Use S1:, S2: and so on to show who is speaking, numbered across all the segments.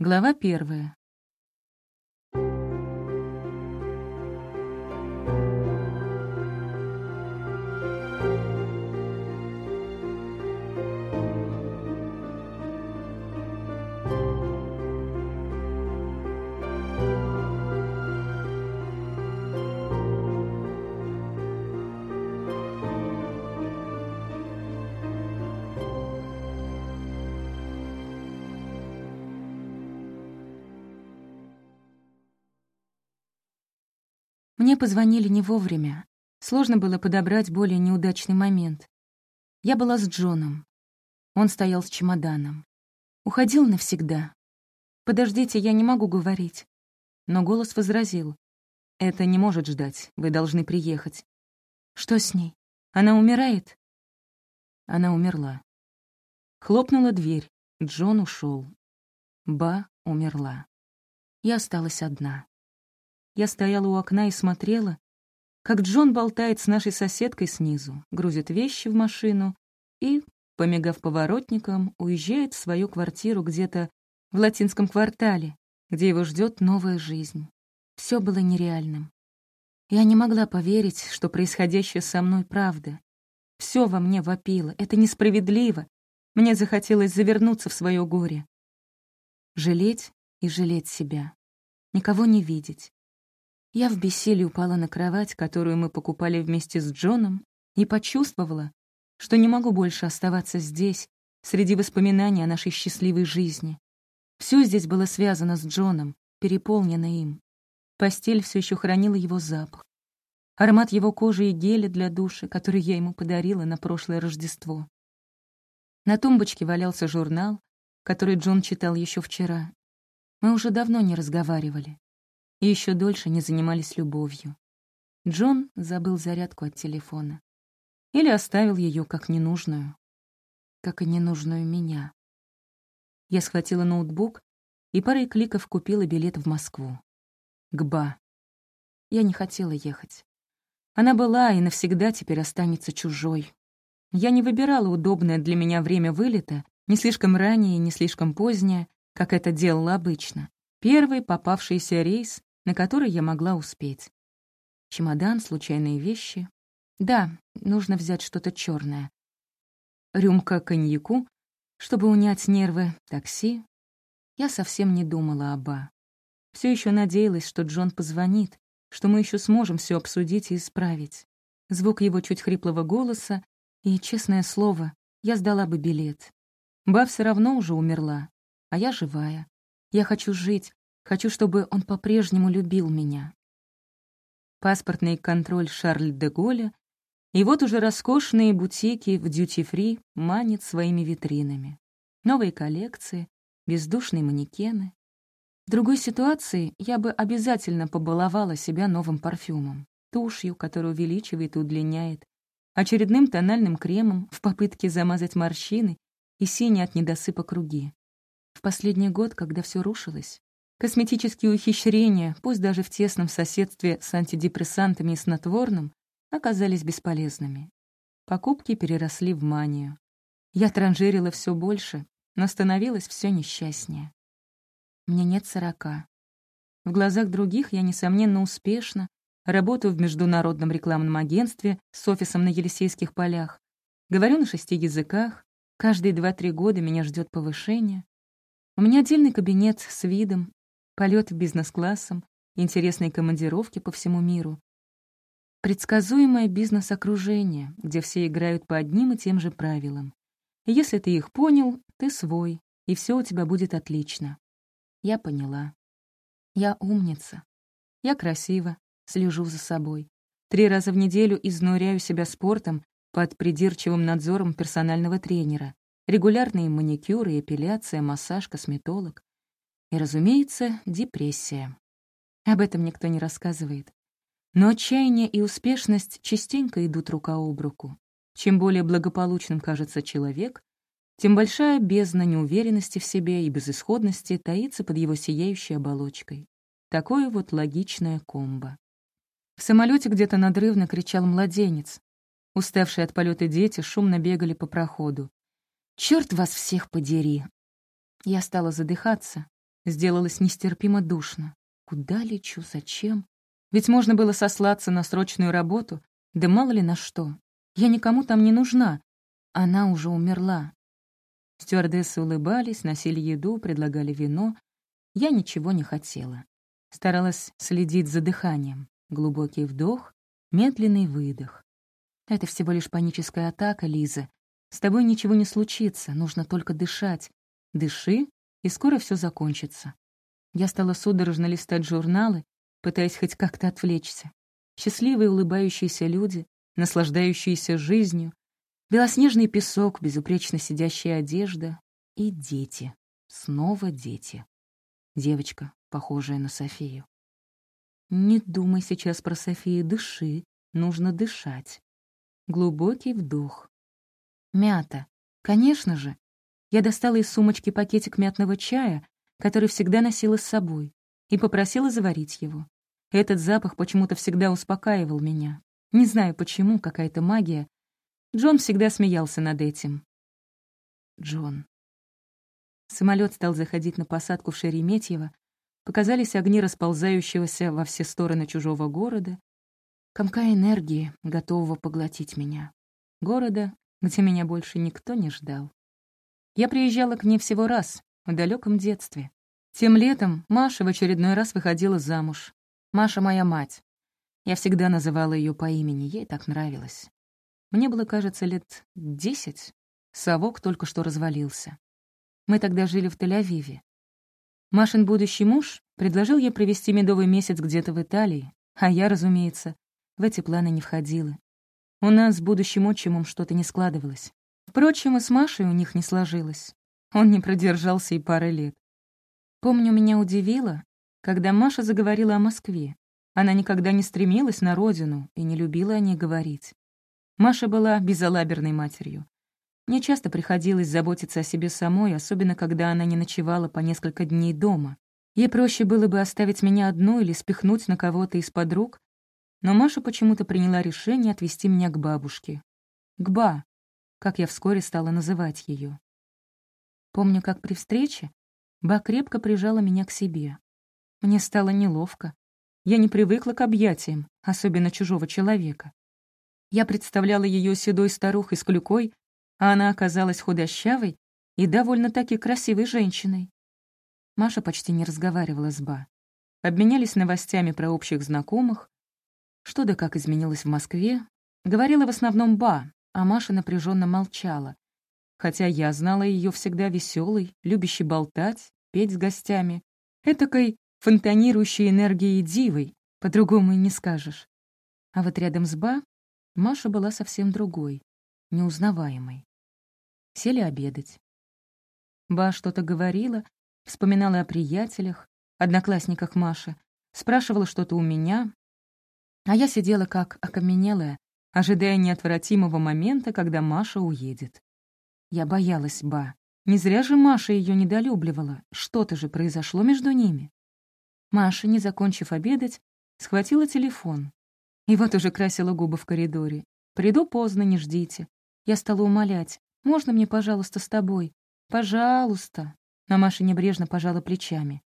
S1: Глава первая. Мне позвонили не вовремя. Сложно было подобрать более неудачный момент. Я была с Джоном. Он стоял с чемоданом. Уходил навсегда. «Подождите, я не могу говорить». Но голос возразил. «Это не может ждать, вы должны приехать». «Что с ней? Она умирает?» Она умерла. Хлопнула дверь. Джон ушел. Ба умерла. Я осталась одна. Я стояла у окна и смотрела, как Джон болтает с нашей соседкой снизу, грузит вещи в машину и, помигав поворотником, уезжает в свою квартиру где-то в латинском квартале, где его ждет новая жизнь. Все было нереальным. Я не могла поверить, что происходящее со мной правда. Все во мне вопило, это несправедливо. Мне захотелось завернуться в свое горе. Жалеть и жалеть себя. Никого не видеть. Я в бессилии упала на кровать, которую мы покупали вместе с Джоном, и почувствовала, что не могу больше оставаться здесь, среди воспоминаний о нашей счастливой жизни. Все здесь было связано с Джоном, переполнено им. Постель все еще хранила его запах. Аромат его кожи и геля для душа, который я ему подарила на прошлое Рождество. На тумбочке валялся журнал, который Джон читал еще вчера. Мы уже давно не разговаривали и еще дольше не занимались любовью. Джон забыл зарядку от телефона. Или оставил ее как ненужную. Как и ненужную меня. Я схватила ноутбук и парой кликов купила билет в Москву. К Ба. Я не хотела ехать. Она была и навсегда теперь останется чужой. Я не выбирала удобное для меня время вылета, не слишком раннее, не слишком позднее, как это делала обычно. Первый попавшийся рейс на который я могла успеть. Чемодан, случайные вещи. Да, нужно взять что-то черное. Рюмка коньяку, чтобы унять нервы, такси. Я совсем не думала оба. Все еще надеялась, что Джон позвонит, что мы еще сможем все обсудить и исправить. Звук его чуть хриплого голоса, и, честное слово, я сдала бы билет. Ба все равно уже умерла, а я живая. Я хочу жить, Хочу, чтобы он по-прежнему любил меня. Паспортный контроль Шарль де Голля, и вот уже роскошные бутики в дьюти-фри манят своими витринами. Новые коллекции, бездушные манекены. В другой ситуации я бы обязательно побаловала себя новым парфюмом, тушью, которая увеличивает и удлиняет, очередным тональным кремом в попытке замазать морщины и синие от недосыпа круги. В последний год, когда все рушилось, Косметические ухищрения, пусть даже в тесном соседстве с антидепрессантами и снотворным, оказались бесполезными. Покупки переросли в манию. Я транжирила все больше, но становилась все несчастнее. Мне нет сорока. В глазах других я, несомненно, успешна, работаю в международном рекламном агентстве с офисом на Елисейских полях, говорю на шести языках, каждые два-три года меня ждет повышение. У меня отдельный кабинет с видом, полет бизнес-классом, интересные командировки по всему миру. Предсказуемое бизнес-окружение, где все играют по одним и тем же правилам. Если ты их понял, ты свой, и все у тебя будет отлично. Я поняла. Я умница. Я красива, слежу за собой. Три раза в неделю изнуряю себя спортом под придирчивым надзором персонального тренера. Регулярные маникюры, эпиляция, массаж, косметолог. И, разумеется, депрессия. Об этом никто не рассказывает. Но отчаяние и успешность частенько идут рука об руку. Чем более благополучным кажется человек, тем большая бездна неуверенности в себе и безысходности таится под его сияющей оболочкой. Такое вот логичное комбо. В самолете где-то надрывно кричал младенец. Уставшие от полета дети шумно бегали по проходу. «Черт вас всех подери!» Я стала задыхаться, Сделалось нестерпимо душно. Куда лечу, зачем? Ведь можно было сослаться на срочную работу, да мало ли на что. Я никому там не нужна. Она уже умерла. Стюардессы улыбались, носили еду, предлагали вино. Я ничего не хотела. Старалась следить за дыханием. Глубокий вдох, медленный выдох. Это всего лишь паническая атака, Лиза. С тобой ничего не случится, нужно только дышать. Дыши, и скоро все закончится. Я стала судорожно листать журналы, пытаясь хоть как-то отвлечься. Счастливые улыбающиеся люди, наслаждающиеся жизнью, белоснежный песок, безупречно сидящая одежда и дети. Снова дети. Девочка, похожая на Софию. Не думай сейчас про Софию, дыши, нужно дышать. Глубокий вдох. Мята. Конечно же. Я достала из сумочки пакетик мятного чая, который всегда носила с собой, и попросила заварить его. Этот запах почему-то всегда успокаивал меня. Не знаю почему, какая-то магия. Джон всегда смеялся над этим. Джон. Самолет стал заходить на посадку в Шереметьево, показались огни расползающегося во все стороны чужого города, комка энергии, готового поглотить меня. Города, где меня больше никто не ждал. Я приезжала к ней всего раз, в далеком детстве. Тем летом Маша в очередной раз выходила замуж. Маша — моя мать. Я всегда называла ее по имени, ей так нравилось. Мне было, кажется, лет десять. Совок только что развалился. Мы тогда жили в Тель-Авиве. Машин будущий муж предложил ей провести медовый месяц где-то в Италии, а я, разумеется, в эти планы не входила. У нас с будущим отчимом что-то не складывалось. Впрочем, и с Машей у них не сложилось. Он не продержался и пары лет. Помню, меня удивило, когда Маша заговорила о Москве. Она никогда не стремилась на родину и не любила о ней говорить. Маша была безалаберной матерью. Мне часто приходилось заботиться о себе самой, особенно когда она не ночевала по несколько дней дома. Ей проще было бы оставить меня одну или спихнуть на кого-то из подруг, но Маша почему-то приняла решение отвезти меня к бабушке. К Ба, как я вскоре стала называть ее. Помню, как при встрече Ба крепко прижала меня к себе. Мне стало неловко. Я не привыкла к объятиям, особенно чужого человека. Я представляла ее седой старухой с клюкой, а она оказалась худощавой и довольно-таки красивой женщиной. Маша почти не разговаривала с Ба. Обменялись новостями про общих знакомых, что да как изменилось в Москве, говорила в основном Ба, а Маша напряженно молчала, хотя я знала ее всегда веселой, любящей болтать, петь с гостями, этакой фонтанирующей энергией дивой, по-другому и не скажешь. А вот рядом с Ба Маша была совсем другой, неузнаваемой. Сели обедать. Ба что-то говорила, вспоминала о приятелях, одноклассниках Маши, спрашивала что-то у меня, а я сидела как окаменелая, ожидая неотвратимого момента, когда Маша уедет. Я боялась Ба. Не зря же Маша ее недолюбливала. Что-то же произошло между ними. Маша, не закончив обедать, схватила телефон. И вот уже красила губы в коридоре. «Приду поздно, не ждите». Я стала умолять. «Можно мне, пожалуйста, с тобой?» «Пожалуйста». Но Маша небрежно пожала плечами.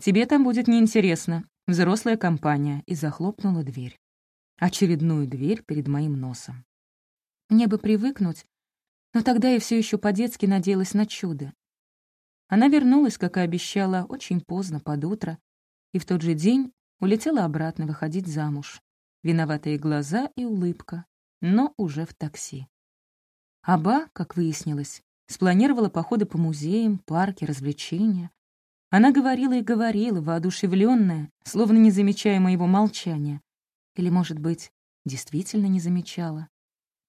S1: «Тебе там будет неинтересно. Взрослая компания, и захлопнула дверь. Очередную дверь перед моим носом. Мне бы привыкнуть, но тогда я все еще по-детски надеялась на чудо. Она вернулась, как и обещала, очень поздно, под утро, и в тот же день улетела обратно выходить замуж. Виноватые глаза и улыбка, но уже в такси. Аба, как выяснилось, спланировала походы по музеям, парки, развлечения. Она говорила и говорила, воодушевленная, словно не замечая моего молчания. Или, может быть, действительно не замечала.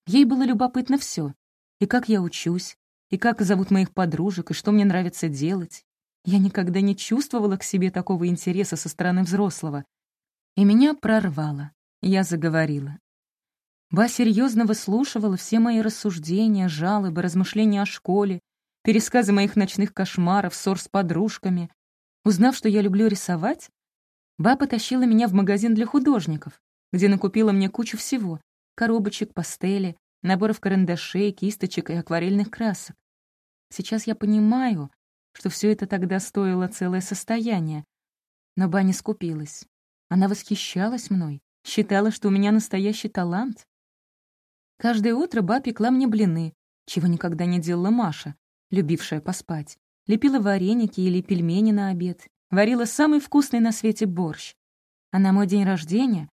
S1: Ей было любопытно все: И как я учусь, и как зовут моих подружек, и что мне нравится делать. Я никогда не чувствовала к себе такого интереса со стороны взрослого. И меня прорвало. Я заговорила. Ба серьезно выслушивала все мои рассуждения, жалобы, размышления о школе, пересказы моих ночных кошмаров, ссор с подружками. Узнав, что я люблю рисовать, Ба потащила меня в магазин для художников, где накупила мне кучу всего — коробочек, пастели, наборов карандашей, кисточек и акварельных красок. Сейчас я понимаю, что все это тогда стоило целое состояние. Но Ба не скупилась. Она восхищалась мной, считала, что у меня настоящий талант. Каждое утро Ба пекла мне блины, чего никогда не делала Маша, любившая поспать. Лепила вареники или пельмени на обед, варила самый вкусный на свете борщ. А на мой день рождения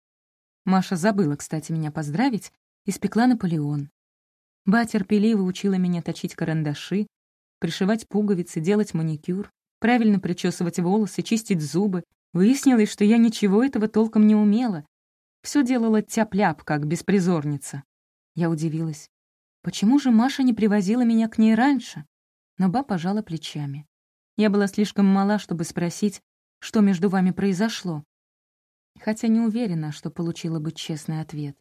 S1: Маша забыла, кстати, меня поздравить, испекла Наполеон. Ба терпеливо учила меня точить карандаши, пришивать пуговицы, делать маникюр, правильно причесывать волосы, чистить зубы. Выяснилось, что я ничего этого толком не умела. Все делала тяп-ляп, как беспризорница. Я удивилась. Почему же Маша не привозила меня к ней раньше? Но Ба пожала плечами. Я была слишком мала, чтобы спросить, что между вами произошло. Хотя не уверена, что получила бы честный ответ.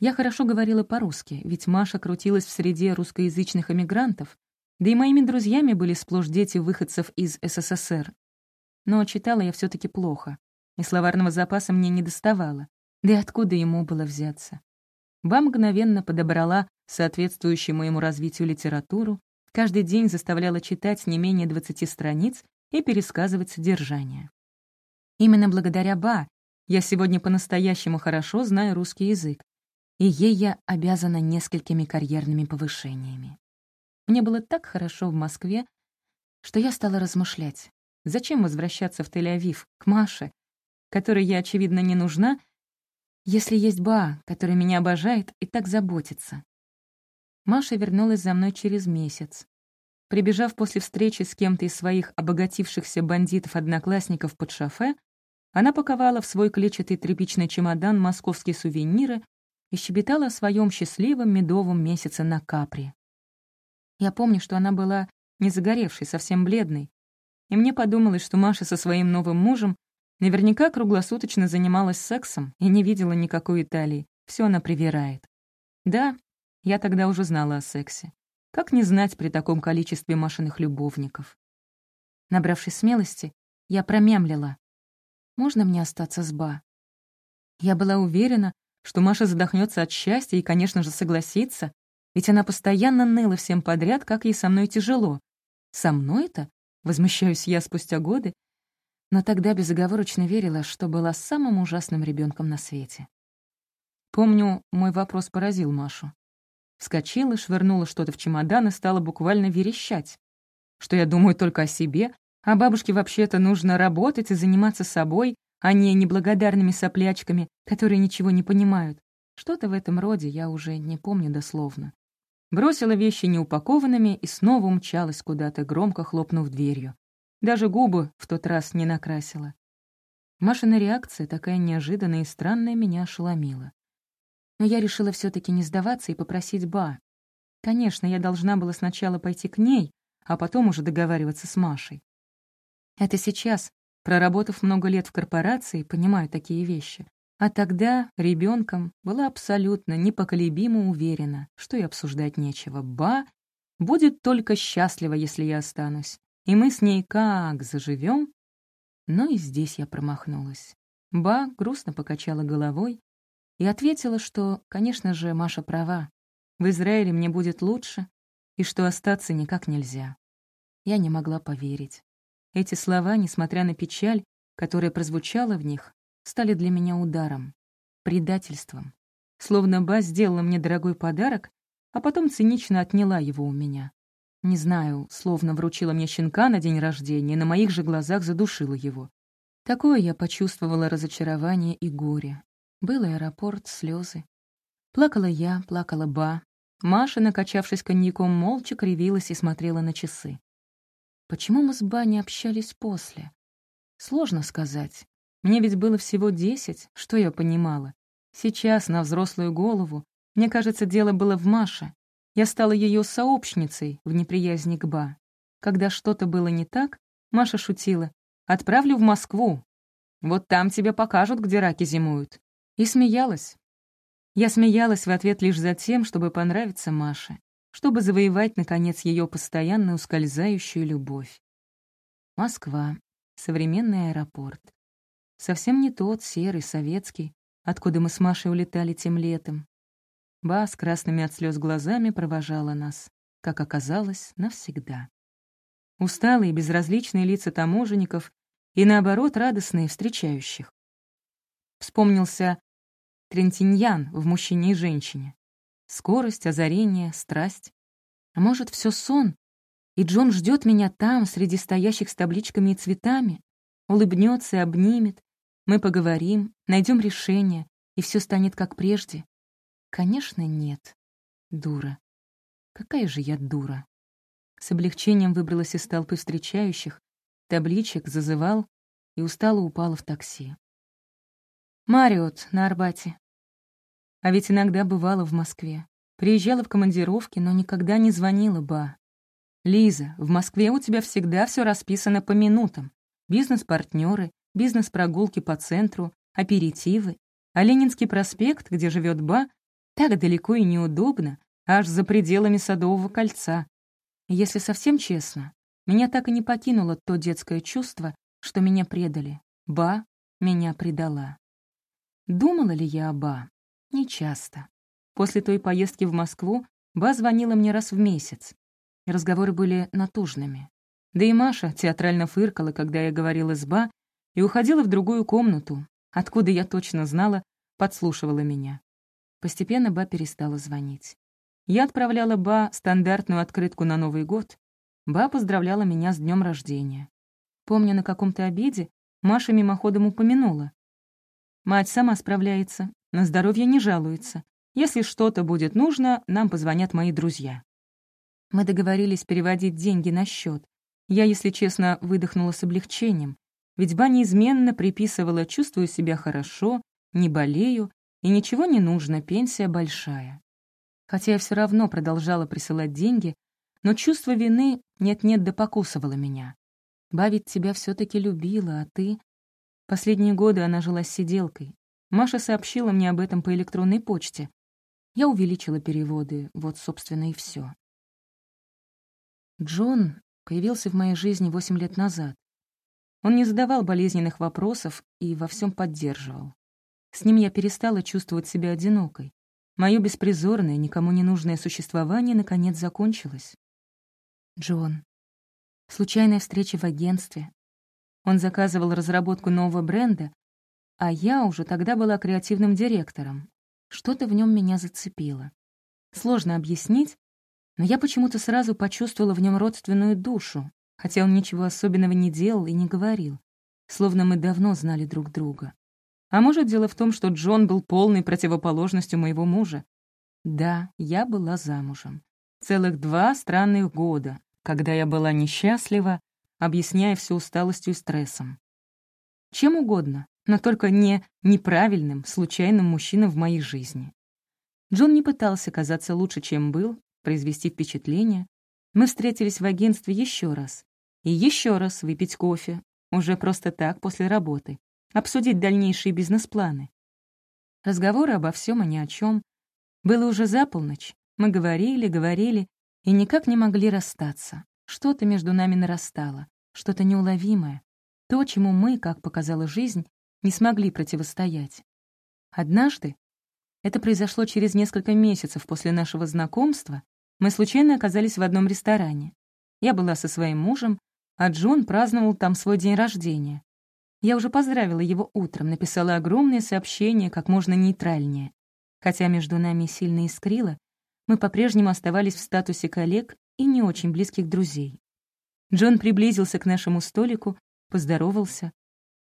S1: Я хорошо говорила по-русски, ведь Маша крутилась в среде русскоязычных эмигрантов, да и моими друзьями были сплошь дети выходцев из СССР. Но читала я все таки плохо, и словарного запаса мне не доставало. Да и откуда ему было взяться? Ба мгновенно подобрала соответствующую моему развитию литературу, каждый день заставляла читать не менее 20 страниц и пересказывать содержание. Именно благодаря Ба я сегодня по-настоящему хорошо знаю русский язык, и ей я обязана несколькими карьерными повышениями. Мне было так хорошо в Москве, что я стала размышлять, зачем возвращаться в Тель-Авив, к Маше, которой я, очевидно, не нужна, если есть Ба, который меня обожает и так заботится. Маша вернулась за мной через месяц. Прибежав после встречи с кем-то из своих обогатившихся бандитов-одноклассников под шофе, она паковала в свой клетчатый тряпичный чемодан московские сувениры и щебетала о своем счастливом медовом месяце на Капри. Я помню, что она была не загоревшей, совсем бледной, и мне подумалось, что Маша со своим новым мужем наверняка круглосуточно занималась сексом и не видела никакой Италии. Все она привирает. Да, я тогда уже знала о сексе. Как не знать при таком количестве Машиных любовников? Набравшись смелости, я промямлила. «Можно мне остаться с Ба?» Я была уверена, что Маша задохнется от счастья и, конечно же, согласится, ведь она постоянно ныла всем подряд, как ей со мной тяжело. Со мной-то? Возмущаюсь я спустя годы. Но тогда безоговорочно верила, что была самым ужасным ребенком на свете. Помню, мой вопрос поразил Машу. Вскочила, швырнула что-то в чемодан и стала буквально верещать. Что я думаю только о себе, а бабушке вообще-то нужно работать и заниматься собой, а не неблагодарными соплячками, которые ничего не понимают. Что-то в этом роде я уже не помню дословно. Бросила вещи неупакованными и снова умчалась куда-то, громко хлопнув дверью. Даже губы в тот раз не накрасила. Машина реакция, такая неожиданная и странная, меня ошеломила. Но я решила все таки не сдаваться и попросить Ба. Конечно, я должна была сначала пойти к ней, а потом уже договариваться с Машей. Это сейчас, Проработав много лет в корпорации, понимаю такие вещи. А тогда, ребенком, была абсолютно непоколебимо уверена, что и обсуждать нечего. Ба будет только счастлива, если я останусь. И мы с ней как заживем. Но и здесь я промахнулась. Ба грустно покачала головой и ответила, что, конечно же, Маша права. В Израиле мне будет лучше, и что остаться никак нельзя. Я не могла поверить. Эти слова, несмотря на печаль, которая прозвучала в них, стали для меня ударом, предательством. Словно Ба сделала мне дорогой подарок, а потом цинично отняла его у меня. Не знаю, словно вручила мне щенка на день рождения, на моих же глазах задушила его. Такое я почувствовала разочарование и горе. Был аэропорт, слезы. Плакала я, плакала Ба. Маша, накачавшись коньяком, молча кривилась и смотрела на часы. Почему мы с Ба не общались после? Сложно сказать. Мне ведь было всего десять, что я понимала. Сейчас, на взрослую голову, мне кажется, дело было в Маше. Я стала ее сообщницей в неприязни к Ба. Когда что-то было не так, Маша шутила. «Отправлю в Москву. Вот там тебе покажут, где раки зимуют». И смеялась. Я смеялась в ответ лишь за тем, чтобы понравиться Маше чтобы завоевать, наконец, ее постоянно ускользающую любовь. Москва. Современный аэропорт. Совсем не тот серый, советский, откуда мы с Машей улетали тем летом. Ба с красными от слез глазами провожала нас, как оказалось, навсегда. усталые безразличные лица таможенников и, наоборот, радостные встречающих. Вспомнился Трентиньян в «Мужчине и женщине». Скорость, озарение, страсть. А может, все сон, и Джон ждет меня там, среди стоящих с табличками и цветами, улыбнется и обнимет, мы поговорим, найдем решение, и все станет как прежде. Конечно, нет. Дура. Какая же я дура. С облегчением выбралась из толпы встречающих, табличек зазывал и устало упала в такси. Мариот на Арбате. А ведь иногда бывала в Москве. Приезжала в командировки, но никогда не звонила Ба. «Лиза, в Москве у тебя всегда все расписано по минутам. Бизнес-партнеры, бизнес-прогулки по центру, аперитивы. А Ленинский проспект, где живет Ба, так далеко и неудобно, аж за пределами Садового кольца. если совсем честно, меня так и не покинуло то детское чувство, что меня предали. Ба меня предала. Думала ли я о Ба? Нечасто. После той поездки в Москву Ба звонила мне раз в месяц. Разговоры были натужными. Да и Маша театрально фыркала, когда я говорила с Ба, и уходила в другую комнату, откуда я точно знала, подслушивала меня. Постепенно Ба перестала звонить. Я отправляла Ба стандартную открытку на Новый год. Ба поздравляла меня с днем рождения. Помню, на каком-то обеде Маша мимоходом упомянула. «Мать сама справляется, на здоровье не жалуется. Если что-то будет нужно, нам позвонят мои друзья». Мы договорились переводить деньги на счет. Я, если честно, выдохнула с облегчением, ведь Ба неизменно приписывала «чувствую себя хорошо», «не болею» и «ничего не нужно, пенсия большая» хотя я все равно продолжала присылать деньги, но чувство вины нет-нет да покусывало меня. Бавить тебя все таки любила, а ты... Последние годы она жила с сиделкой. Маша сообщила мне об этом по электронной почте. Я увеличила переводы, вот, собственно, и все. Джон появился в моей жизни восемь лет назад. Он не задавал болезненных вопросов и во всем поддерживал. С ним я перестала чувствовать себя одинокой. Мое беспризорное, никому не нужное существование наконец закончилось. Джон. Случайная встреча в агентстве. Он заказывал разработку нового бренда, а я уже тогда была креативным директором. Что-то в нем меня зацепило. Сложно объяснить, но я почему-то сразу почувствовала в нем родственную душу, хотя он ничего особенного не делал и не говорил, словно мы давно знали друг друга. А может, дело в том, что Джон был полной противоположностью моего мужа? Да, я была замужем. Целых два странных года, когда я была несчастлива, объясняя все усталостью и стрессом. Чем угодно, но только не неправильным, случайным мужчиной в моей жизни. Джон не пытался казаться лучше, чем был, произвести впечатление. Мы встретились в агентстве еще раз. И еще раз выпить кофе, уже просто так, после работы обсудить дальнейшие бизнес-планы. Разговоры обо всем и ни о чем. Было уже за полночь. Мы говорили, говорили и никак не могли расстаться. Что-то между нами нарастало, что-то неуловимое. То, чему мы, как показала жизнь, не смогли противостоять. Однажды, это произошло через несколько месяцев после нашего знакомства, мы случайно оказались в одном ресторане. Я была со своим мужем, а Джон праздновал там свой день рождения. Я уже поздравила его утром, написала огромное сообщение как можно нейтральнее. Хотя между нами сильно искрило, мы по-прежнему оставались в статусе коллег и не очень близких друзей. Джон приблизился к нашему столику, поздоровался.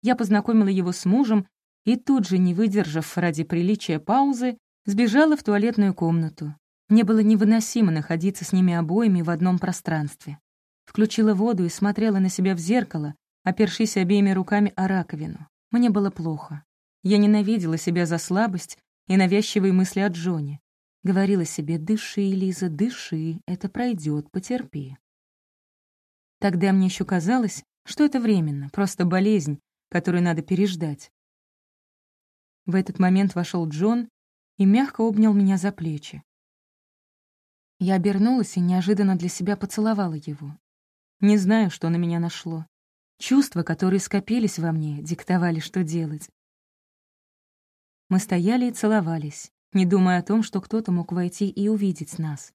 S1: Я познакомила его с мужем и тут же, не выдержав ради приличия паузы, сбежала в туалетную комнату. Мне было невыносимо находиться с ними обоими в одном пространстве. Включила воду и смотрела на себя в зеркало, опершись обеими руками о раковину. Мне было плохо. Я ненавидела себя за слабость и навязчивые мысли о Джоне. Говорила себе «Дыши, Лиза, дыши, это пройдет, потерпи». Тогда мне еще казалось, что это временно, просто болезнь, которую надо переждать. В этот момент вошел Джон и мягко обнял меня за плечи. Я обернулась и неожиданно для себя поцеловала его. Не знаю, что на меня нашло. Чувства, которые скопились во мне, диктовали, что делать. Мы стояли и целовались, не думая о том, что кто-то мог войти и увидеть нас.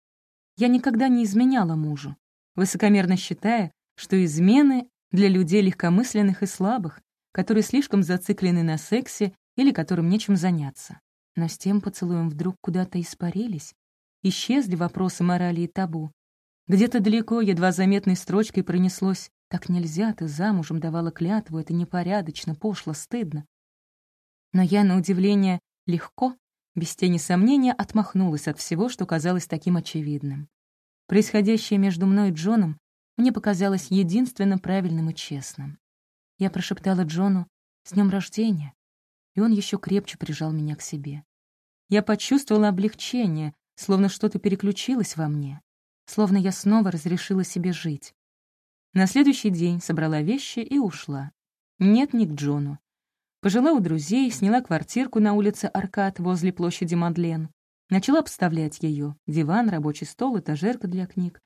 S1: Я никогда не изменяла мужу, высокомерно считая, что измены для людей легкомысленных и слабых, которые слишком зациклены на сексе или которым нечем заняться. Но с тем поцелуем вдруг куда-то испарились, исчезли вопросы морали и табу. Где-то далеко, едва заметной строчкой пронеслось «Так нельзя, ты замужем давала клятву, это непорядочно, пошло, стыдно». Но я, на удивление, легко, без тени сомнения, отмахнулась от всего, что казалось таким очевидным. Происходящее между мной и Джоном мне показалось единственно правильным и честным. Я прошептала Джону «С днем рождения!» и он еще крепче прижал меня к себе. Я почувствовала облегчение, словно что-то переключилось во мне, словно я снова разрешила себе жить. На следующий день собрала вещи и ушла. Нет, не к Джону. Пожила у друзей, сняла квартирку на улице Аркад возле площади Мадлен. Начала обставлять ее: диван, рабочий стол, этажерка для книг.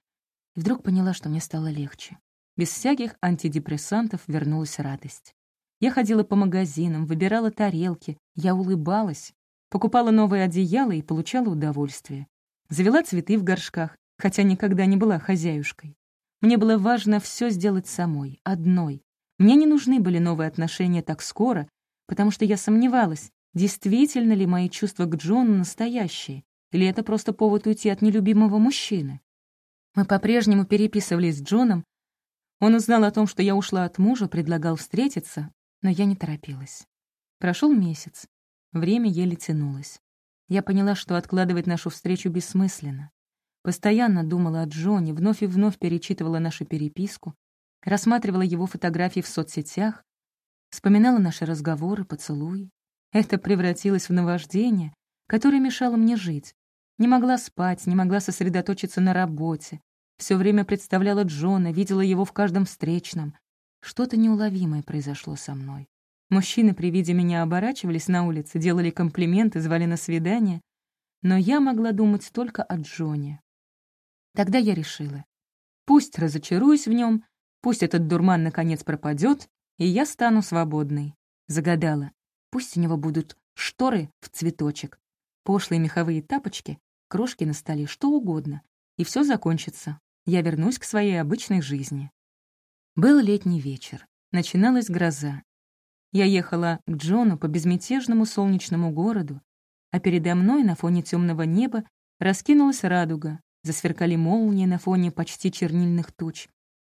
S1: И вдруг поняла, что мне стало легче. Без всяких антидепрессантов вернулась радость. Я ходила по магазинам, выбирала тарелки, я улыбалась, покупала новые одеяла и получала удовольствие. Завела цветы в горшках, хотя никогда не была хозяюшкой. Мне было важно все сделать самой, одной. Мне не нужны были новые отношения так скоро, потому что я сомневалась, действительно ли мои чувства к Джону настоящие, или это просто повод уйти от нелюбимого мужчины. Мы по-прежнему переписывались с Джоном, он узнал о том, что я ушла от мужа, предлагал встретиться, но я не торопилась. Прошел месяц. Время еле тянулось. Я поняла, что откладывать нашу встречу бессмысленно. Постоянно думала о Джоне, вновь и вновь перечитывала нашу переписку, рассматривала его фотографии в соцсетях, вспоминала наши разговоры, поцелуи. Это превратилось в наваждение, которое мешало мне жить. Не могла спать, не могла сосредоточиться на работе, все время представляла Джона, видела его в каждом встречном. Что-то неуловимое произошло со мной. Мужчины при виде меня оборачивались на улице, делали комплименты, звали на свидание. Но я могла думать только о Джоне. Тогда я решила. Пусть разочаруюсь в нем, пусть этот дурман наконец пропадет, и я стану свободной. Загадала. Пусть у него будут шторы в цветочек, пошлые меховые тапочки, крошки на столе, что угодно. И все закончится я вернусь к своей обычной жизни. Был летний вечер. Начиналась гроза. Я ехала к Джону по безмятежному солнечному городу, а передо мной на фоне темного неба раскинулась радуга, засверкали молнии на фоне почти чернильных туч.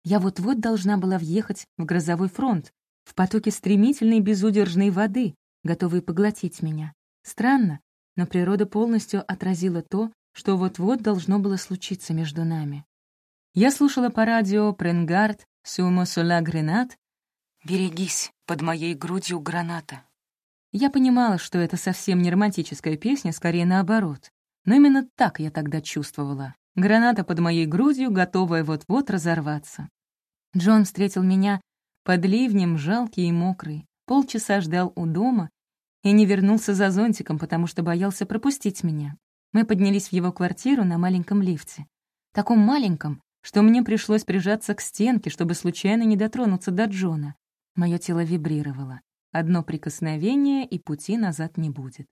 S1: Я вот-вот должна была въехать в грозовой фронт, в потоке стремительной безудержной воды, готовой поглотить меня. Странно, но природа полностью отразила то, что вот-вот должно было случиться между нами. Я слушала по радио «Пренгард», «Сумо Сола Гренат», «Берегись, под моей грудью граната». Я понимала, что это совсем не романтическая песня, скорее наоборот. Но именно так я тогда чувствовала. Граната под моей грудью, готовая вот-вот разорваться. Джон встретил меня под ливнем, жалкий и мокрый. Полчаса ждал у дома и не вернулся за зонтиком, потому что боялся пропустить меня. Мы поднялись в его квартиру на маленьком лифте. Таком маленьком, что мне пришлось прижаться к стенке, чтобы случайно не дотронуться до Джона. Мое тело вибрировало. Одно прикосновение, и пути назад не будет.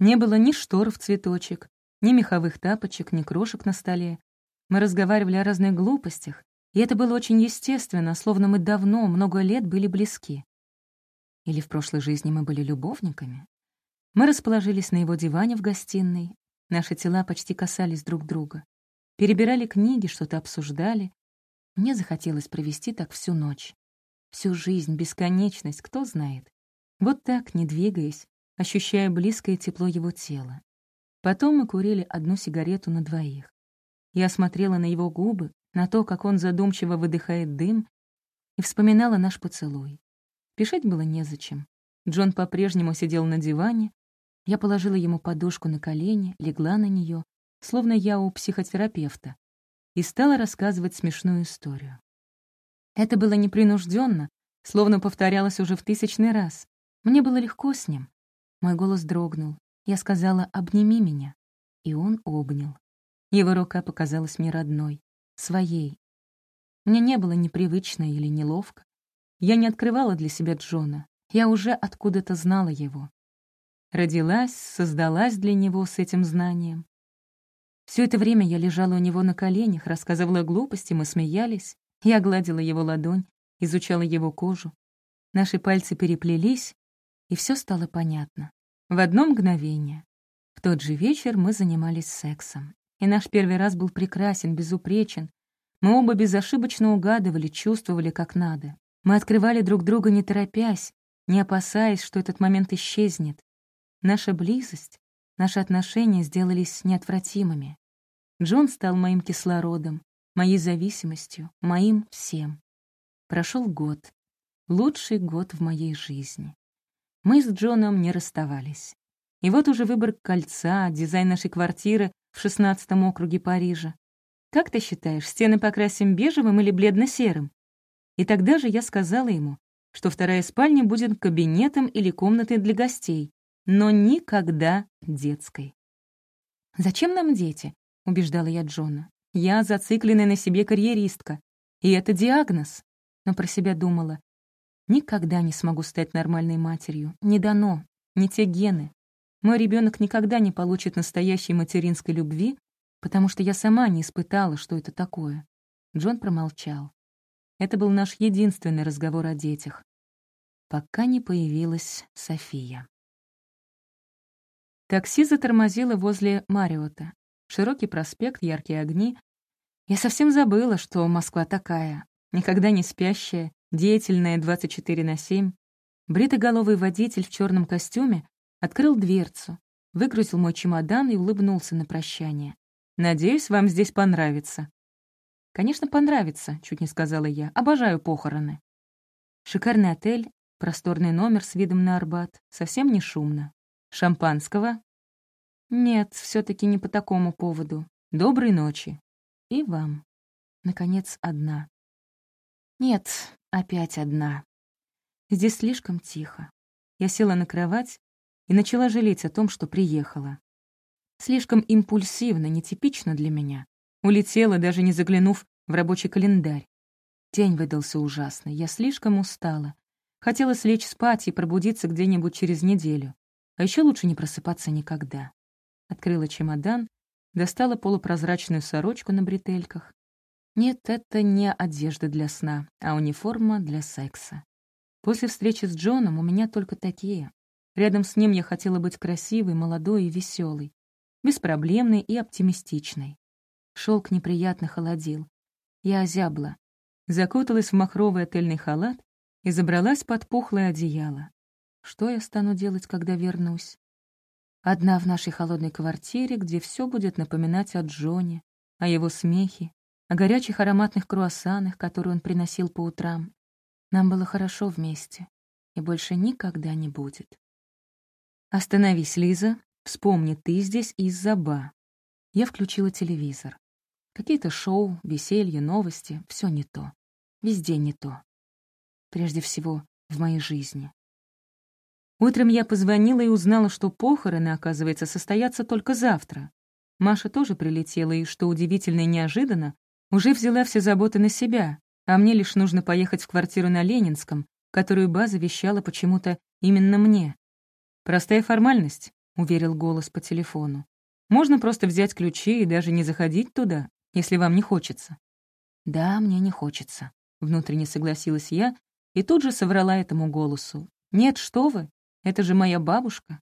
S1: Не было ни штор в цветочек, ни меховых тапочек, ни крошек на столе. Мы разговаривали о разных глупостях, и это было очень естественно, словно мы давно, много лет были близки. Или в прошлой жизни мы были любовниками? Мы расположились на его диване в гостиной. Наши тела почти касались друг друга перебирали книги, что-то обсуждали. Мне захотелось провести так всю ночь. Всю жизнь, бесконечность, кто знает. Вот так, не двигаясь, ощущая близкое тепло его тела. Потом мы курили одну сигарету на двоих. Я смотрела на его губы, на то, как он задумчиво выдыхает дым, и вспоминала наш поцелуй. Пишать было незачем. Джон по-прежнему сидел на диване. Я положила ему подушку на колени, легла на нее словно я у психотерапевта, и стала рассказывать смешную историю. Это было непринужденно, словно повторялось уже в тысячный раз. Мне было легко с ним. Мой голос дрогнул. Я сказала «обними меня», и он обнял. Его рука показалась мне родной, своей. Мне не было непривычно или неловко. Я не открывала для себя Джона. Я уже откуда-то знала его. Родилась, создалась для него с этим знанием. Все это время я лежала у него на коленях, рассказывала глупости, мы смеялись. Я гладила его ладонь, изучала его кожу. Наши пальцы переплелись, и все стало понятно. В одно мгновение. В тот же вечер мы занимались сексом. И наш первый раз был прекрасен, безупречен. Мы оба безошибочно угадывали, чувствовали как надо. Мы открывали друг друга не торопясь, не опасаясь, что этот момент исчезнет. Наша близость, наши отношения сделались неотвратимыми. Джон стал моим кислородом, моей зависимостью, моим всем. Прошел год. Лучший год в моей жизни. Мы с Джоном не расставались. И вот уже выбор кольца, дизайн нашей квартиры в шестнадцатом округе Парижа. Как ты считаешь, стены покрасим бежевым или бледно-серым? И тогда же я сказала ему, что вторая спальня будет кабинетом или комнатой для гостей, но никогда детской. «Зачем нам дети?» — убеждала я Джона. «Я зацикленная на себе карьеристка, и это диагноз». Но про себя думала, Никогда не смогу стать нормальной матерью. Не дано. Не те гены. Мой ребенок никогда не получит настоящей материнской любви, потому что я сама не испытала, что это такое. Джон промолчал. Это был наш единственный разговор о детях. Пока не появилась София. Такси затормозило возле Мариота. Широкий проспект, яркие огни. Я совсем забыла, что Москва такая, никогда не спящая, деятельная 24 на 7, бритоголовый водитель в черном костюме открыл дверцу, выгрузил мой чемодан и улыбнулся на прощание. «Надеюсь, вам здесь понравится». «Конечно, понравится», — чуть не сказала я. «Обожаю похороны». Шикарный отель, просторный номер с видом на Арбат, совсем не шумно. Шампанского? Нет, все таки не по такому поводу. Доброй ночи. И вам. Наконец, одна. Нет, Опять одна. Здесь слишком тихо. Я села на кровать и начала жалеть о том, что приехала. Слишком импульсивно, нетипично для меня. Улетела, даже не заглянув в рабочий календарь. День выдался ужасный, я слишком устала. Хотела слечь спать и пробудиться где-нибудь через неделю. А еще лучше не просыпаться никогда. Открыла чемодан, достала полупрозрачную сорочку на бретельках, нет, это не одежда для сна, а униформа для секса. После встречи с Джоном у меня только такие. Рядом с ним я хотела быть красивой, молодой и веселой, беспроблемной и оптимистичной. Шелк неприятно холодил. Я озябла. Закуталась в махровый отельный халат и забралась под пухлое одеяло. Что я стану делать, когда вернусь? Одна в нашей холодной квартире, где все будет напоминать о Джоне, о его смехе, о горячих ароматных круассанах, которые он приносил по утрам. Нам было хорошо вместе, и больше никогда не будет. «Остановись, Лиза. Вспомни, ты здесь из-за Ба». Я включила телевизор. Какие-то шоу, веселье, новости — все не то. Везде не то. Прежде всего, в моей жизни. Утром я позвонила и узнала, что похороны, оказывается, состоятся только завтра. Маша тоже прилетела, и, что удивительно и неожиданно, уже взяла все заботы на себя, а мне лишь нужно поехать в квартиру на Ленинском, которую база вещала почему-то именно мне. «Простая формальность», — уверил голос по телефону. «Можно просто взять ключи и даже не заходить туда, если вам не хочется». «Да, мне не хочется», — внутренне согласилась я и тут же соврала этому голосу. «Нет, что вы, это же моя бабушка».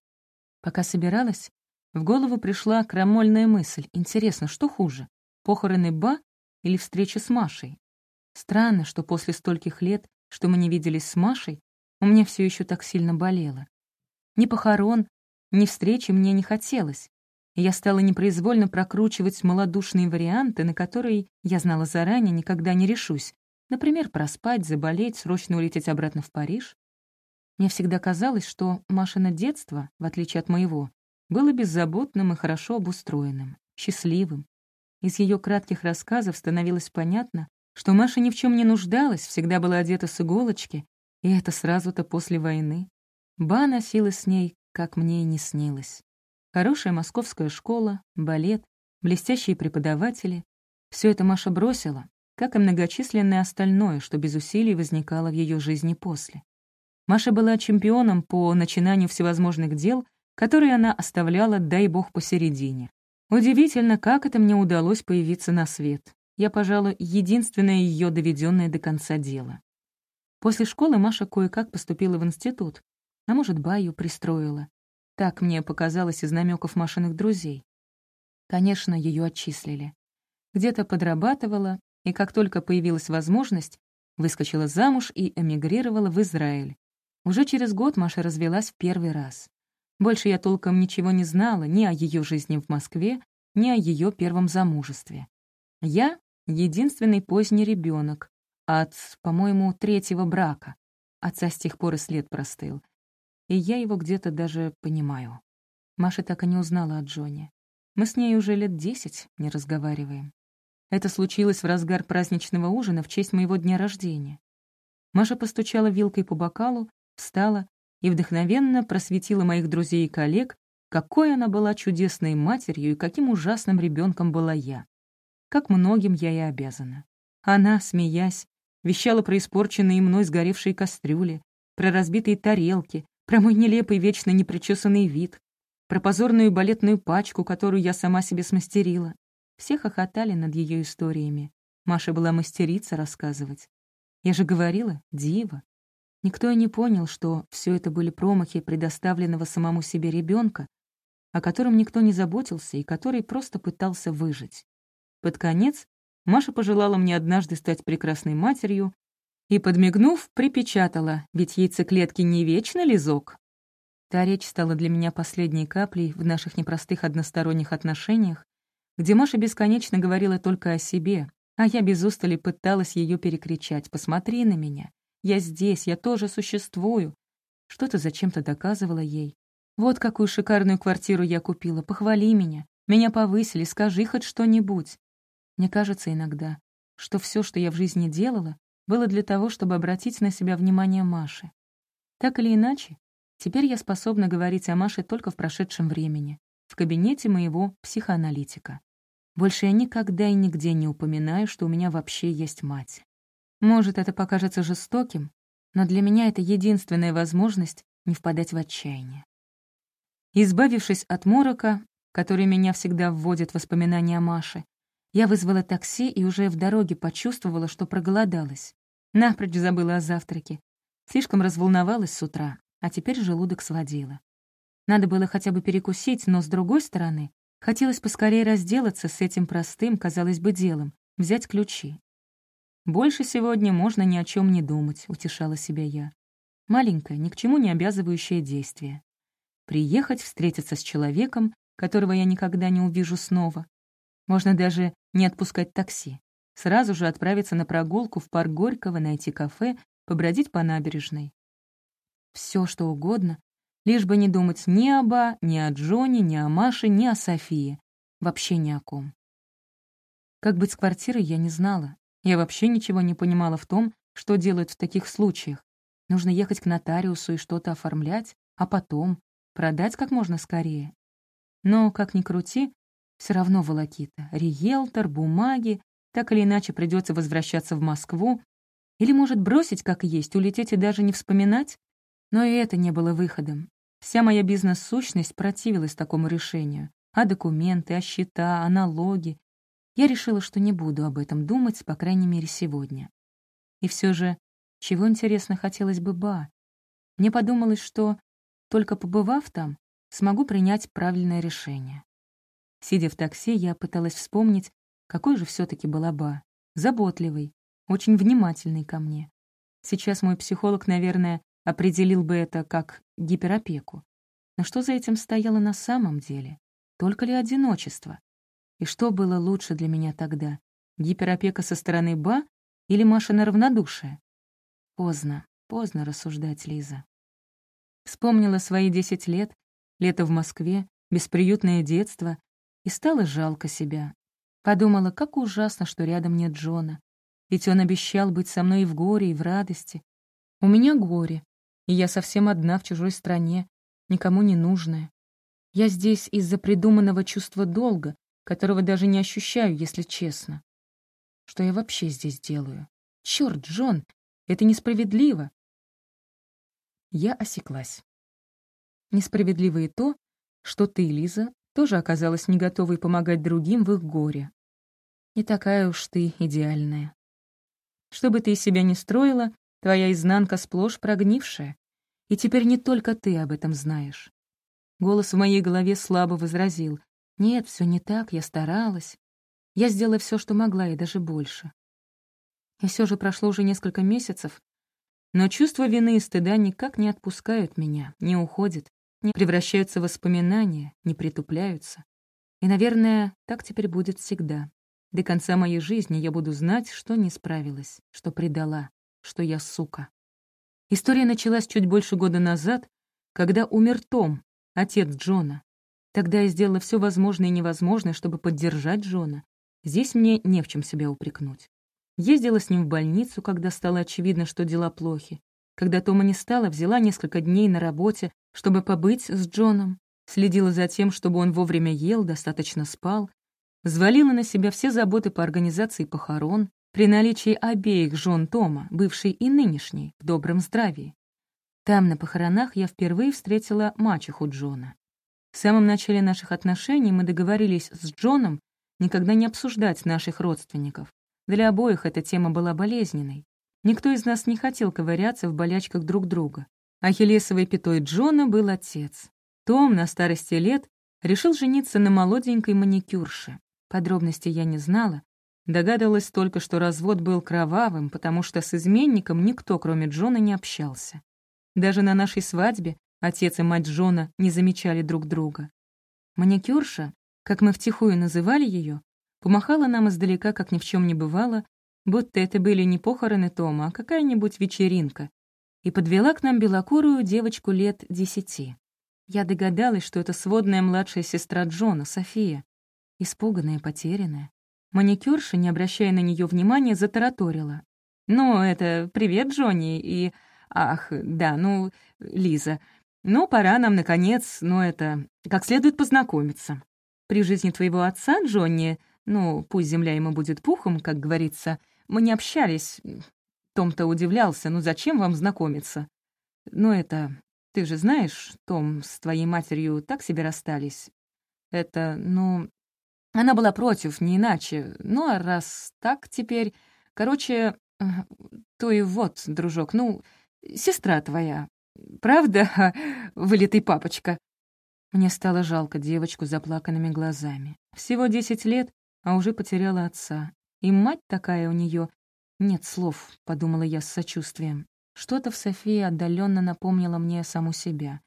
S1: Пока собиралась, в голову пришла крамольная мысль. Интересно, что хуже? Похороны Ба или встреча с Машей. Странно, что после стольких лет, что мы не виделись с Машей, у меня все еще так сильно болело. Ни похорон, ни встречи мне не хотелось, я стала непроизвольно прокручивать малодушные варианты, на которые, я знала заранее, никогда не решусь. Например, проспать, заболеть, срочно улететь обратно в Париж. Мне всегда казалось, что Машина детство, в отличие от моего, было беззаботным и хорошо обустроенным, счастливым, из ее кратких рассказов становилось понятно, что Маша ни в чем не нуждалась, всегда была одета с иголочки, и это сразу-то после войны. Ба носила с ней, как мне и не снилось. Хорошая московская школа, балет, блестящие преподаватели — все это Маша бросила, как и многочисленное остальное, что без усилий возникало в ее жизни после. Маша была чемпионом по начинанию всевозможных дел, которые она оставляла, дай бог, посередине. Удивительно, как это мне удалось появиться на свет. Я, пожалуй, единственное ее доведенное до конца дело. После школы Маша кое-как поступила в институт, а может, Баю пристроила. Так мне показалось из намеков Машиных друзей. Конечно, ее отчислили. Где-то подрабатывала, и как только появилась возможность, выскочила замуж и эмигрировала в Израиль. Уже через год Маша развелась в первый раз. Больше я толком ничего не знала ни о ее жизни в Москве, ни о ее первом замужестве. Я — единственный поздний ребенок от, по-моему, третьего брака. Отца с тех пор и след простыл. И я его где-то даже понимаю. Маша так и не узнала о Джоне. Мы с ней уже лет десять не разговариваем. Это случилось в разгар праздничного ужина в честь моего дня рождения. Маша постучала вилкой по бокалу, встала и вдохновенно просветила моих друзей и коллег, какой она была чудесной матерью и каким ужасным ребенком была я. Как многим я и обязана. Она, смеясь, вещала про испорченные мной сгоревшие кастрюли, про разбитые тарелки, про мой нелепый вечно непричесанный вид, про позорную балетную пачку, которую я сама себе смастерила. Все хохотали над ее историями. Маша была мастерица рассказывать. Я же говорила, дива. Никто и не понял, что все это были промахи предоставленного самому себе ребенка, о котором никто не заботился и который просто пытался выжить. Под конец Маша пожелала мне однажды стать прекрасной матерью и, подмигнув, припечатала, ведь яйцеклетки не вечно лизок. Та речь стала для меня последней каплей в наших непростых односторонних отношениях, где Маша бесконечно говорила только о себе, а я без устали пыталась ее перекричать «Посмотри на меня! Я здесь, я тоже существую!» Что-то зачем-то доказывала ей. «Вот какую шикарную квартиру я купила, похвали меня! Меня повысили, скажи хоть что-нибудь!» Мне кажется иногда, что все, что я в жизни делала, было для того, чтобы обратить на себя внимание Маши. Так или иначе, теперь я способна говорить о Маше только в прошедшем времени, в кабинете моего психоаналитика. Больше я никогда и нигде не упоминаю, что у меня вообще есть мать. Может, это покажется жестоким, но для меня это единственная возможность не впадать в отчаяние. Избавившись от морока, который меня всегда вводит в воспоминания о Маше, я вызвала такси и уже в дороге почувствовала, что проголодалась. Напрочь забыла о завтраке. Слишком разволновалась с утра, а теперь желудок сводила. Надо было хотя бы перекусить, но, с другой стороны, хотелось поскорее разделаться с этим простым, казалось бы, делом, взять ключи. «Больше сегодня можно ни о чем не думать», — утешала себя я. Маленькое, ни к чему не обязывающее действие. Приехать, встретиться с человеком, которого я никогда не увижу снова, можно даже не отпускать такси. Сразу же отправиться на прогулку в парк Горького, найти кафе, побродить по набережной. Все что угодно, лишь бы не думать ни оба, ни о Джоне, ни о Маше, ни о Софии. Вообще ни о ком. Как быть с квартирой, я не знала. Я вообще ничего не понимала в том, что делают в таких случаях. Нужно ехать к нотариусу и что-то оформлять, а потом продать как можно скорее. Но, как ни крути, все равно волокита. Риелтор, бумаги. Так или иначе придется возвращаться в Москву. Или, может, бросить как есть, улететь и даже не вспоминать? Но и это не было выходом. Вся моя бизнес-сущность противилась такому решению. А документы, а счета, а налоги. Я решила, что не буду об этом думать, по крайней мере, сегодня. И все же, чего, интересно, хотелось бы Ба? Мне подумалось, что, только побывав там, смогу принять правильное решение. Сидя в такси, я пыталась вспомнить, какой же все таки была Ба. Заботливый, очень внимательный ко мне. Сейчас мой психолог, наверное, определил бы это как гиперопеку. Но что за этим стояло на самом деле? Только ли одиночество? И что было лучше для меня тогда? Гиперопека со стороны Ба или Машина равнодушие? Поздно, поздно рассуждать, Лиза. Вспомнила свои десять лет, лето в Москве, бесприютное детство и стало жалко себя. Подумала, как ужасно, что рядом нет Джона. Ведь он обещал быть со мной и в горе, и в радости. У меня горе, и я совсем одна в чужой стране, никому не нужная. Я здесь из-за придуманного чувства долга, которого даже не ощущаю, если честно. Что я вообще здесь делаю? Черт, Джон, это несправедливо. Я осеклась. Несправедливо и то, что ты, Лиза, тоже оказалась не готовой помогать другим в их горе. Не такая уж ты идеальная. Что бы ты из себя ни строила, твоя изнанка сплошь прогнившая. И теперь не только ты об этом знаешь. Голос в моей голове слабо возразил. Нет, все не так, я старалась. Я сделала все, что могла, и даже больше. И все же прошло уже несколько месяцев, но чувство вины и стыда никак не отпускают меня, не уходят, не превращаются в воспоминания, не притупляются. И, наверное, так теперь будет всегда. До конца моей жизни я буду знать, что не справилась, что предала, что я сука. История началась чуть больше года назад, когда умер Том, отец Джона. Тогда я сделала все возможное и невозможное, чтобы поддержать Джона. Здесь мне не в чем себя упрекнуть. Ездила с ним в больницу, когда стало очевидно, что дела плохи. Когда Тома не стало, взяла несколько дней на работе, чтобы побыть с Джоном. Следила за тем, чтобы он вовремя ел, достаточно спал. Взвалила на себя все заботы по организации похорон, при наличии обеих жен Тома, бывшей и нынешней, в добром здравии. Там, на похоронах, я впервые встретила мачеху Джона. В самом начале наших отношений мы договорились с Джоном никогда не обсуждать наших родственников. Для обоих эта тема была болезненной. Никто из нас не хотел ковыряться в болячках друг друга. Ахиллесовой пятой Джона был отец. Том на старости лет решил жениться на молоденькой маникюрше. Подробностей я не знала. Догадывалась только, что развод был кровавым, потому что с изменником никто, кроме Джона, не общался. Даже на нашей свадьбе отец и мать Джона не замечали друг друга. Маникюрша, как мы втихую называли ее, помахала нам издалека, как ни в чем не бывало, будто это были не похороны Тома, а какая-нибудь вечеринка, и подвела к нам белокурую девочку лет десяти. Я догадалась, что это сводная младшая сестра Джона, София, испуганная, потерянная. Маникюрша, не обращая на нее внимания, затараторила. «Ну, это привет, Джонни, и... Ах, да, ну, Лиза. Ну, пора нам, наконец, ну, это... Как следует познакомиться. При жизни твоего отца, Джонни, ну, пусть земля ему будет пухом, как говорится, мы не общались. Том-то удивлялся, ну зачем вам знакомиться? Ну это, ты же знаешь, Том с твоей матерью так себе расстались. Это, ну... Она была против, не иначе. Ну, а раз так теперь... Короче, то и вот, дружок, ну, сестра твоя. Правда, вылитый папочка?» Мне стало жалко девочку с заплаканными глазами. Всего десять лет, а уже потеряла отца. И мать такая у нее. Нет слов, подумала я с сочувствием. Что-то в Софии отдаленно напомнило мне саму себя.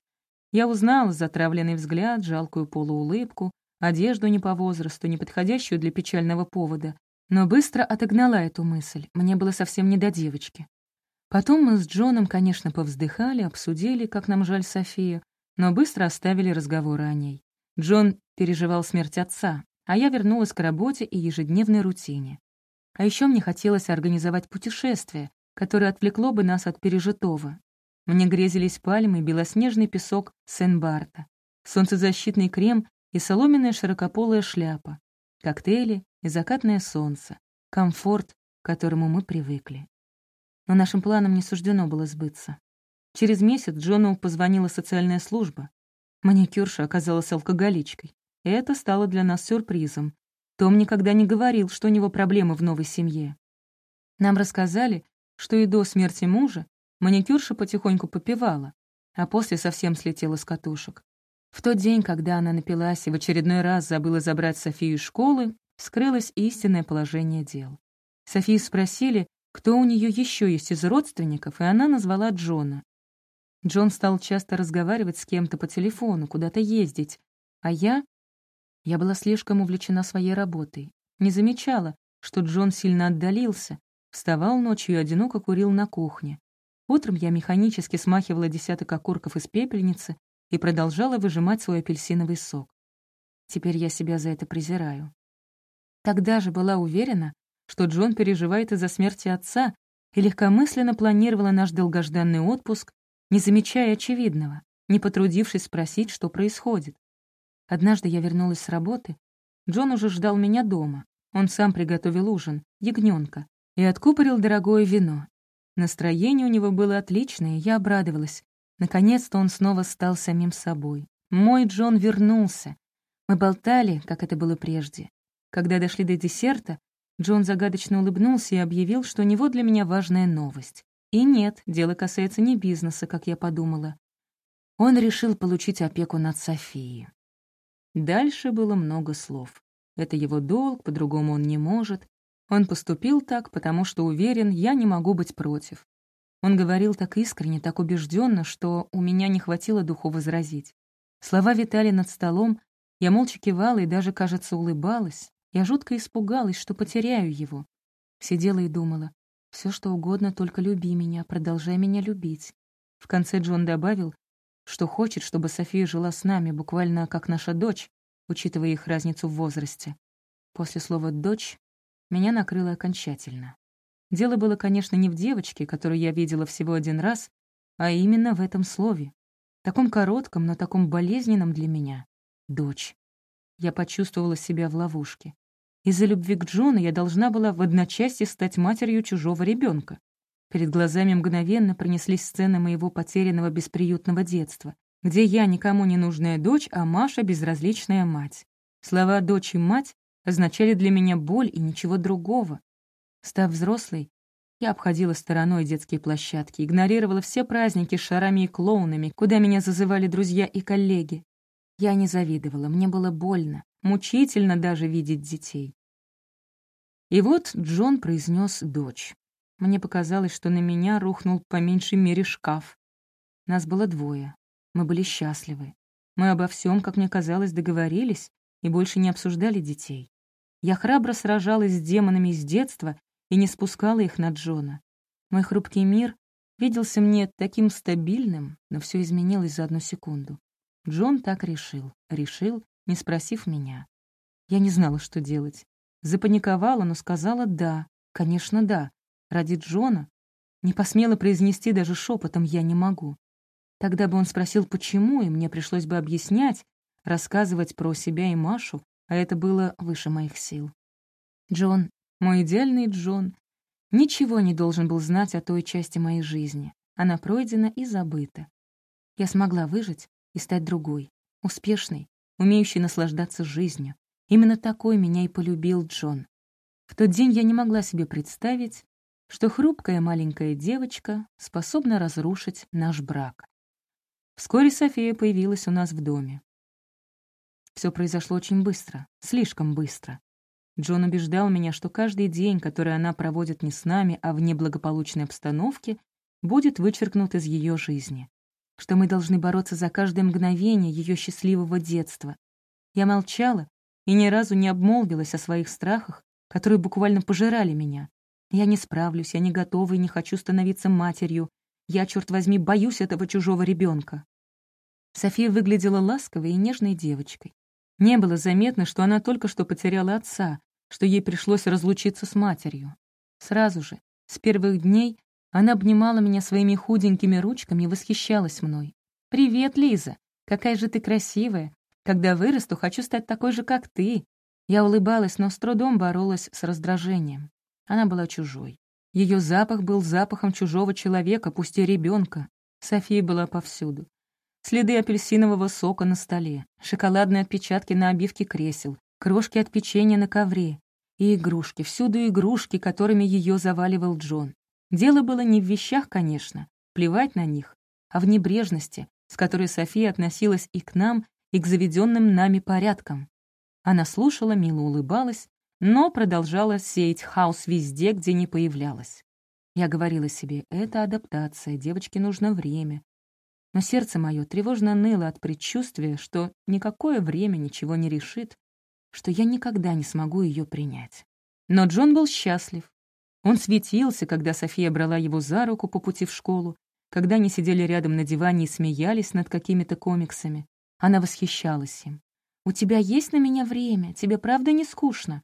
S1: Я узнала затравленный взгляд, жалкую полуулыбку, одежду не по возрасту, не подходящую для печального повода, но быстро отогнала эту мысль. Мне было совсем не до девочки. Потом мы с Джоном, конечно, повздыхали, обсудили, как нам жаль Софию, но быстро оставили разговоры о ней. Джон переживал смерть отца, а я вернулась к работе и ежедневной рутине. А еще мне хотелось организовать путешествие, которое отвлекло бы нас от пережитого. Мне грезились пальмы, белоснежный песок Сен-Барта, солнцезащитный крем и соломенная широкополая шляпа, коктейли и закатное солнце, комфорт, к которому мы привыкли. Но нашим планам не суждено было сбыться. Через месяц Джону позвонила социальная служба. Маникюрша оказалась алкоголичкой. Это стало для нас сюрпризом. Том никогда не говорил, что у него проблемы в новой семье. Нам рассказали, что и до смерти мужа маникюрша потихоньку попивала, а после совсем слетела с катушек. В тот день, когда она напилась и в очередной раз забыла забрать Софию из школы, вскрылось истинное положение дел. Софию спросили, кто у нее еще есть из родственников, и она назвала Джона. Джон стал часто разговаривать с кем-то по телефону, куда-то ездить, а я я была слишком увлечена своей работой. Не замечала, что Джон сильно отдалился, вставал ночью и одиноко курил на кухне. Утром я механически смахивала десяток окурков из пепельницы и продолжала выжимать свой апельсиновый сок. Теперь я себя за это презираю. Тогда же была уверена, что Джон переживает из-за смерти отца и легкомысленно планировала наш долгожданный отпуск, не замечая очевидного, не потрудившись спросить, что происходит. Однажды я вернулась с работы. Джон уже ждал меня дома. Он сам приготовил ужин, ягненка, и откупорил дорогое вино. Настроение у него было отличное, я обрадовалась. Наконец-то он снова стал самим собой. Мой Джон вернулся. Мы болтали, как это было прежде. Когда дошли до десерта, Джон загадочно улыбнулся и объявил, что у него для меня важная новость. И нет, дело касается не бизнеса, как я подумала. Он решил получить опеку над Софией. Дальше было много слов. Это его долг, по-другому он не может. Он поступил так, потому что уверен, я не могу быть против. Он говорил так искренне, так убежденно, что у меня не хватило духу возразить. Слова витали над столом, я молча кивала и даже, кажется, улыбалась. Я жутко испугалась, что потеряю его. Сидела и думала, все что угодно, только люби меня, продолжай меня любить. В конце Джон добавил, что хочет, чтобы София жила с нами, буквально как наша дочь, учитывая их разницу в возрасте. После слова «дочь» меня накрыло окончательно. Дело было, конечно, не в девочке, которую я видела всего один раз, а именно в этом слове. Таком коротком, но таком болезненном для меня. Дочь. Я почувствовала себя в ловушке. Из-за любви к Джону я должна была в одночасье стать матерью чужого ребенка. Перед глазами мгновенно пронеслись сцены моего потерянного бесприютного детства, где я никому не нужная дочь, а Маша — безразличная мать. Слова «дочь» и «мать» означали для меня боль и ничего другого. Став взрослой, я обходила стороной детские площадки, игнорировала все праздники с шарами и клоунами, куда меня зазывали друзья и коллеги. Я не завидовала, мне было больно, мучительно даже видеть детей. И вот Джон произнес «дочь». Мне показалось, что на меня рухнул по меньшей мере шкаф. Нас было двое. Мы были счастливы. Мы обо всем, как мне казалось, договорились и больше не обсуждали детей. Я храбро сражалась с демонами с детства и не спускала их на Джона. Мой хрупкий мир виделся мне таким стабильным, но все изменилось за одну секунду. Джон так решил, решил, не спросив меня. Я не знала, что делать. Запаниковала, но сказала «да», конечно, да. Ради Джона не посмела произнести даже шепотом «я не могу». Тогда бы он спросил, почему, и мне пришлось бы объяснять, рассказывать про себя и Машу, а это было выше моих сил. Джон мой идеальный Джон ничего не должен был знать о той части моей жизни. Она пройдена и забыта. Я смогла выжить и стать другой, успешной, умеющей наслаждаться жизнью. Именно такой меня и полюбил Джон. В тот день я не могла себе представить, что хрупкая маленькая девочка способна разрушить наш брак. Вскоре София появилась у нас в доме. Все произошло очень быстро, слишком быстро. Джон убеждал меня, что каждый день, который она проводит не с нами, а в неблагополучной обстановке, будет вычеркнут из ее жизни. Что мы должны бороться за каждое мгновение ее счастливого детства. Я молчала и ни разу не обмолвилась о своих страхах, которые буквально пожирали меня. Я не справлюсь, я не готова и не хочу становиться матерью. Я, черт возьми, боюсь этого чужого ребенка. София выглядела ласковой и нежной девочкой. Не было заметно, что она только что потеряла отца, что ей пришлось разлучиться с матерью. Сразу же, с первых дней, она обнимала меня своими худенькими ручками и восхищалась мной. «Привет, Лиза! Какая же ты красивая! Когда вырасту, хочу стать такой же, как ты!» Я улыбалась, но с трудом боролась с раздражением. Она была чужой. Ее запах был запахом чужого человека, пусть и ребенка. София была повсюду. Следы апельсинового сока на столе, шоколадные отпечатки на обивке кресел, крошки от печенья на ковре и игрушки, всюду игрушки, которыми ее заваливал Джон. Дело было не в вещах, конечно, плевать на них, а в небрежности, с которой София относилась и к нам, и к заведенным нами порядкам. Она слушала, мило улыбалась, но продолжала сеять хаос везде, где не появлялась. Я говорила себе, это адаптация, девочке нужно время. Но сердце мое тревожно ныло от предчувствия, что никакое время ничего не решит, что я никогда не смогу ее принять. Но Джон был счастлив. Он светился, когда София брала его за руку по пути в школу, когда они сидели рядом на диване и смеялись над какими-то комиксами. Она восхищалась им. «У тебя есть на меня время? Тебе правда не скучно?»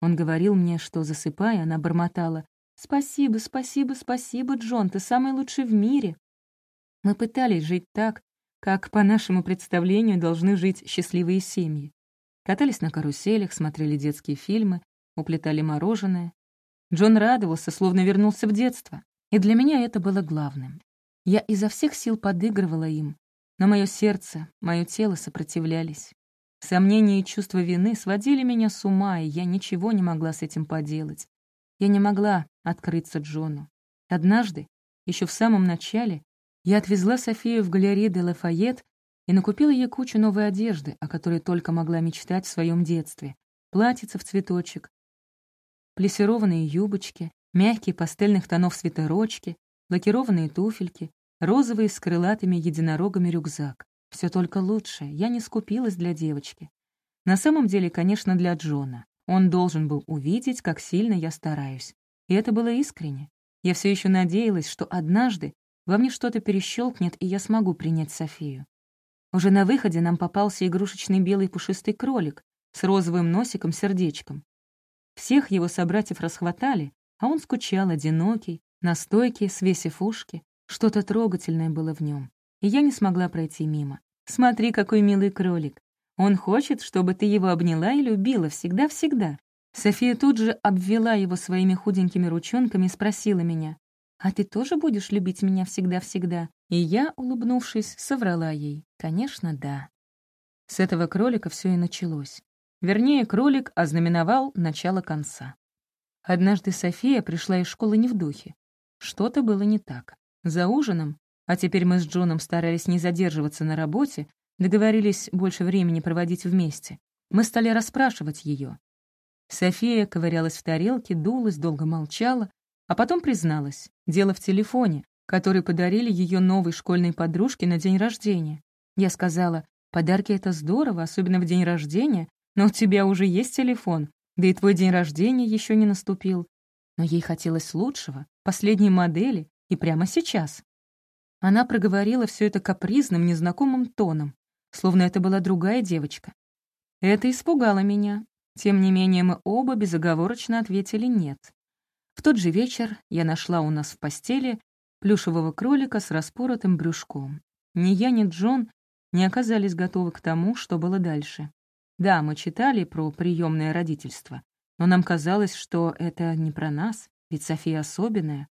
S1: Он говорил мне, что, засыпая, она бормотала. «Спасибо, спасибо, спасибо, Джон, ты самый лучший в мире». Мы пытались жить так, как, по нашему представлению, должны жить счастливые семьи. Катались на каруселях, смотрели детские фильмы, уплетали мороженое. Джон радовался, словно вернулся в детство. И для меня это было главным. Я изо всех сил подыгрывала им, но мое сердце, мое тело сопротивлялись. Сомнения и чувство вины сводили меня с ума, и я ничего не могла с этим поделать. Я не могла открыться Джону. Однажды, еще в самом начале, я отвезла Софию в галерею де Лафайет и накупила ей кучу новой одежды, о которой только могла мечтать в своем детстве. Платьица в цветочек, плессированные юбочки, мягкие пастельных тонов свитерочки, лакированные туфельки, розовый с крылатыми единорогами рюкзак. Все только лучшее, я не скупилась для девочки. На самом деле, конечно, для Джона. Он должен был увидеть, как сильно я стараюсь. И это было искренне. Я все еще надеялась, что однажды во мне что-то перещелкнет, и я смогу принять Софию. Уже на выходе нам попался игрушечный белый пушистый кролик с розовым носиком-сердечком. Всех его собратьев расхватали, а он скучал, одинокий, на стойке, свесив ушки. Что-то трогательное было в нем, и я не смогла пройти мимо. Смотри, какой милый кролик. Он хочет, чтобы ты его обняла и любила всегда-всегда. София тут же обвела его своими худенькими ручонками и спросила меня, «А ты тоже будешь любить меня всегда-всегда?» И я, улыбнувшись, соврала ей, «Конечно, да». С этого кролика все и началось. Вернее, кролик ознаменовал начало конца. Однажды София пришла из школы не в духе. Что-то было не так. За ужином а теперь мы с Джоном старались не задерживаться на работе, договорились больше времени проводить вместе. Мы стали расспрашивать ее. София ковырялась в тарелке, дулась, долго молчала, а потом призналась. Дело в телефоне, который подарили ее новой школьной подружке на день рождения. Я сказала, подарки — это здорово, особенно в день рождения, но у тебя уже есть телефон, да и твой день рождения еще не наступил. Но ей хотелось лучшего, последней модели, и прямо сейчас. Она проговорила все это капризным, незнакомым тоном, словно это была другая девочка. Это испугало меня. Тем не менее, мы оба безоговорочно ответили «нет». В тот же вечер я нашла у нас в постели плюшевого кролика с распоротым брюшком. Ни я, ни Джон не оказались готовы к тому, что было дальше. Да, мы читали про приемное родительство, но нам казалось, что это не про нас, ведь София особенная.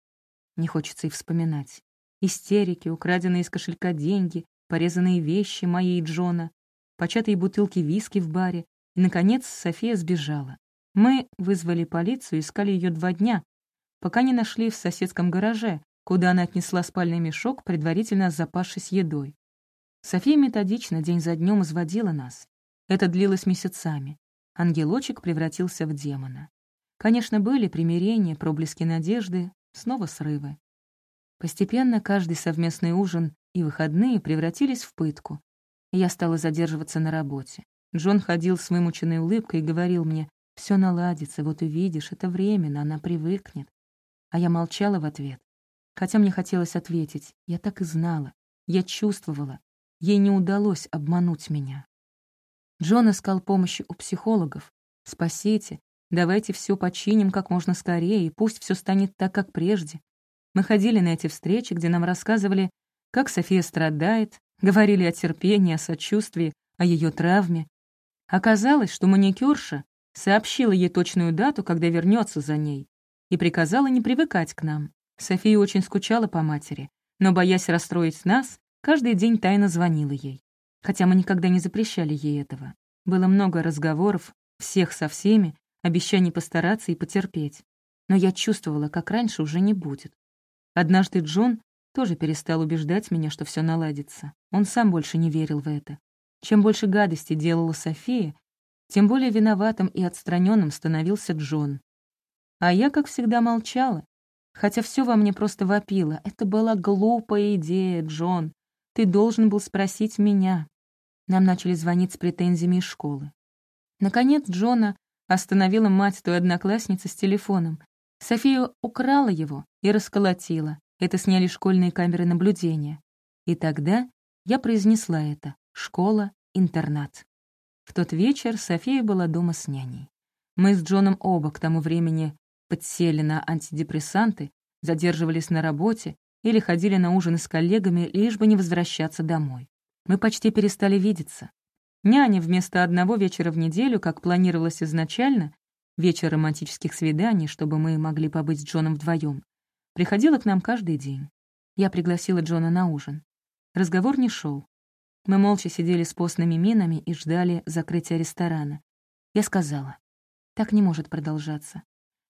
S1: Не хочется и вспоминать. Истерики, украденные из кошелька деньги, порезанные вещи моей и Джона, початые бутылки виски в баре. И, наконец, София сбежала. Мы вызвали полицию, искали ее два дня, пока не нашли в соседском гараже, куда она отнесла спальный мешок, предварительно запавшись едой. София методично день за днем изводила нас. Это длилось месяцами. Ангелочек превратился в демона. Конечно, были примирения, проблески надежды, снова срывы. Постепенно каждый совместный ужин и выходные превратились в пытку. Я стала задерживаться на работе. Джон ходил с вымученной улыбкой и говорил мне, «Все наладится, вот увидишь, это временно, она привыкнет». А я молчала в ответ. Хотя мне хотелось ответить, я так и знала, я чувствовала, ей не удалось обмануть меня. Джон искал помощи у психологов. «Спасите, давайте все починим как можно скорее, и пусть все станет так, как прежде. Мы ходили на эти встречи, где нам рассказывали, как София страдает, говорили о терпении, о сочувствии, о ее травме. Оказалось, что маникюрша сообщила ей точную дату, когда вернется за ней, и приказала не привыкать к нам. София очень скучала по матери, но, боясь расстроить нас, каждый день тайно звонила ей. Хотя мы никогда не запрещали ей этого. Было много разговоров, всех со всеми, обещаний постараться и потерпеть. Но я чувствовала, как раньше уже не будет. Однажды Джон тоже перестал убеждать меня, что все наладится. Он сам больше не верил в это. Чем больше гадости делала София, тем более виноватым и отстраненным становился Джон. А я, как всегда, молчала, хотя все во мне просто вопило. Это была глупая идея, Джон. Ты должен был спросить меня. Нам начали звонить с претензиями из школы. Наконец Джона остановила мать той одноклассницы с телефоном. София украла его и расколотила. Это сняли школьные камеры наблюдения. И тогда я произнесла это «школа-интернат». В тот вечер София была дома с няней. Мы с Джоном оба к тому времени подсели на антидепрессанты, задерживались на работе или ходили на ужины с коллегами, лишь бы не возвращаться домой. Мы почти перестали видеться. Няня вместо одного вечера в неделю, как планировалось изначально, вечер романтических свиданий, чтобы мы могли побыть с Джоном вдвоем, приходила к нам каждый день. Я пригласила Джона на ужин. Разговор не шел. Мы молча сидели с постными минами и ждали закрытия ресторана. Я сказала, так не может продолжаться.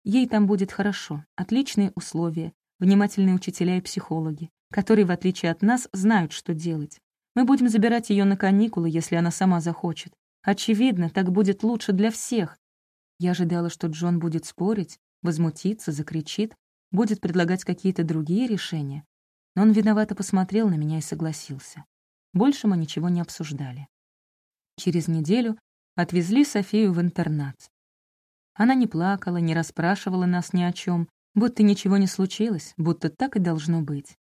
S1: Ей там будет хорошо, отличные условия, внимательные учителя и психологи, которые, в отличие от нас, знают, что делать. Мы будем забирать ее на каникулы, если она сама захочет. Очевидно, так будет лучше для всех. Я ожидала, что Джон будет спорить, возмутиться, закричит, будет предлагать какие-то другие решения. Но он виновато посмотрел на меня и согласился. Больше мы ничего не обсуждали. Через неделю отвезли Софию в интернат. Она не плакала, не расспрашивала нас ни о чем, будто ничего не случилось, будто так и должно быть.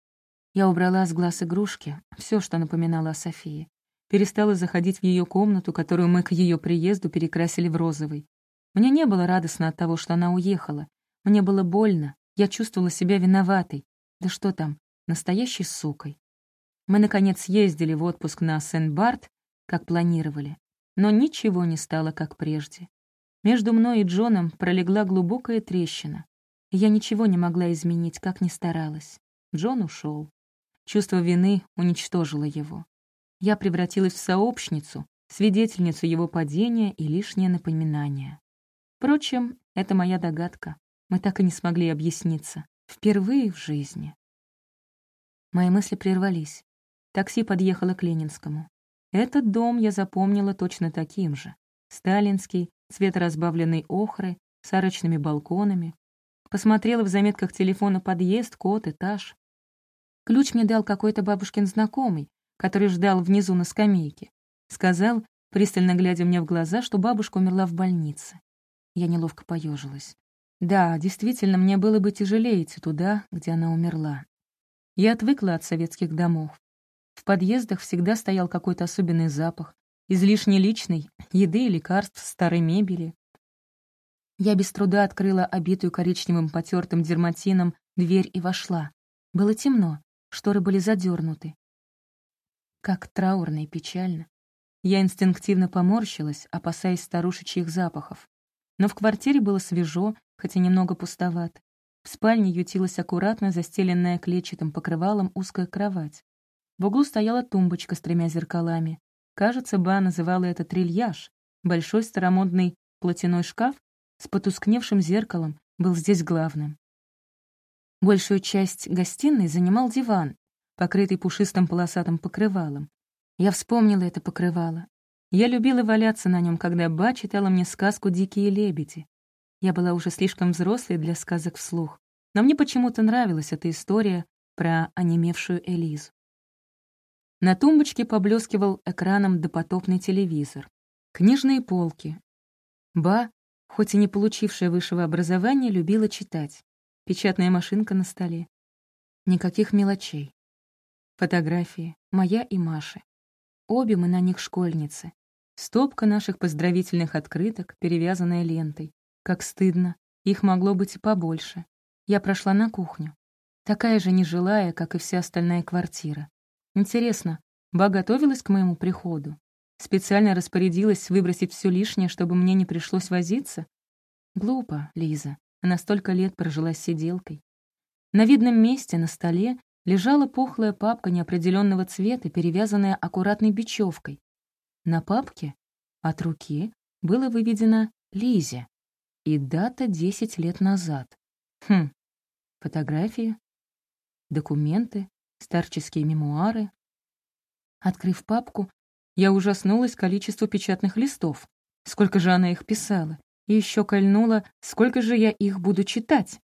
S1: Я убрала с глаз игрушки, все, что напоминало о Софии. Перестала заходить в ее комнату, которую мы к ее приезду перекрасили в розовый. Мне не было радостно от того, что она уехала. Мне было больно, я чувствовала себя виноватой. Да что там, настоящей сукой. Мы, наконец, ездили в отпуск на Сен-Барт, как планировали. Но ничего не стало, как прежде. Между мной и Джоном пролегла глубокая трещина. Я ничего не могла изменить, как ни старалась. Джон ушел. Чувство вины уничтожило его. Я превратилась в сообщницу, свидетельницу его падения и лишнее напоминание. Впрочем, это моя догадка. Мы так и не смогли объясниться. Впервые в жизни. Мои мысли прервались. Такси подъехало к Ленинскому. Этот дом я запомнила точно таким же. Сталинский, цвет разбавленной охры, с арочными балконами. Посмотрела в заметках телефона подъезд, код, этаж. Ключ мне дал какой-то бабушкин знакомый, который ждал внизу на скамейке. Сказал, пристально глядя мне в глаза, что бабушка умерла в больнице. Я неловко поежилась. Да, действительно, мне было бы тяжелее идти туда, где она умерла. Я отвыкла от советских домов. В подъездах всегда стоял какой-то особенный запах, излишне личный, еды и лекарств, старой мебели. Я без труда открыла обитую коричневым потертым дерматином дверь и вошла. Было темно, шторы были задернуты. Как траурно и печально. Я инстинктивно поморщилась, опасаясь старушечьих запахов. Но в квартире было свежо, хотя немного пустовато. В спальне ютилась аккуратно застеленная клетчатым покрывалом узкая кровать. В углу стояла тумбочка с тремя зеркалами. Кажется, Ба называла это трильяж. Большой старомодный платяной шкаф с потускневшим зеркалом был здесь главным. Большую часть гостиной занимал диван, покрытый пушистым полосатым покрывалом. Я вспомнила это покрывало. Я любила валяться на нем, когда Ба читала мне сказку «Дикие лебеди». Я была уже слишком взрослой для сказок вслух, но мне почему-то нравилась эта история про онемевшую Элизу. На тумбочке поблескивал экраном допотопный телевизор. Книжные полки. Ба, хоть и не получившая высшего образования, любила читать. Печатная машинка на столе. Никаких мелочей. Фотографии. Моя и Маши. Обе мы на них школьницы. Стопка наших поздравительных открыток, перевязанная лентой. Как стыдно. Их могло быть и побольше. Я прошла на кухню. Такая же нежилая, как и вся остальная квартира. Интересно, Ба готовилась к моему приходу? Специально распорядилась выбросить все лишнее, чтобы мне не пришлось возиться? Глупо, Лиза. Она столько лет прожила сиделкой. На видном месте на столе лежала пухлая папка неопределенного цвета, перевязанная аккуратной бечевкой. На папке от руки было выведено «Лизе» и дата 10 лет назад. Хм, фотографии, документы, старческие мемуары. Открыв папку, я ужаснулась количеству печатных листов. Сколько же она их писала. И еще кольнула, сколько же я их буду читать.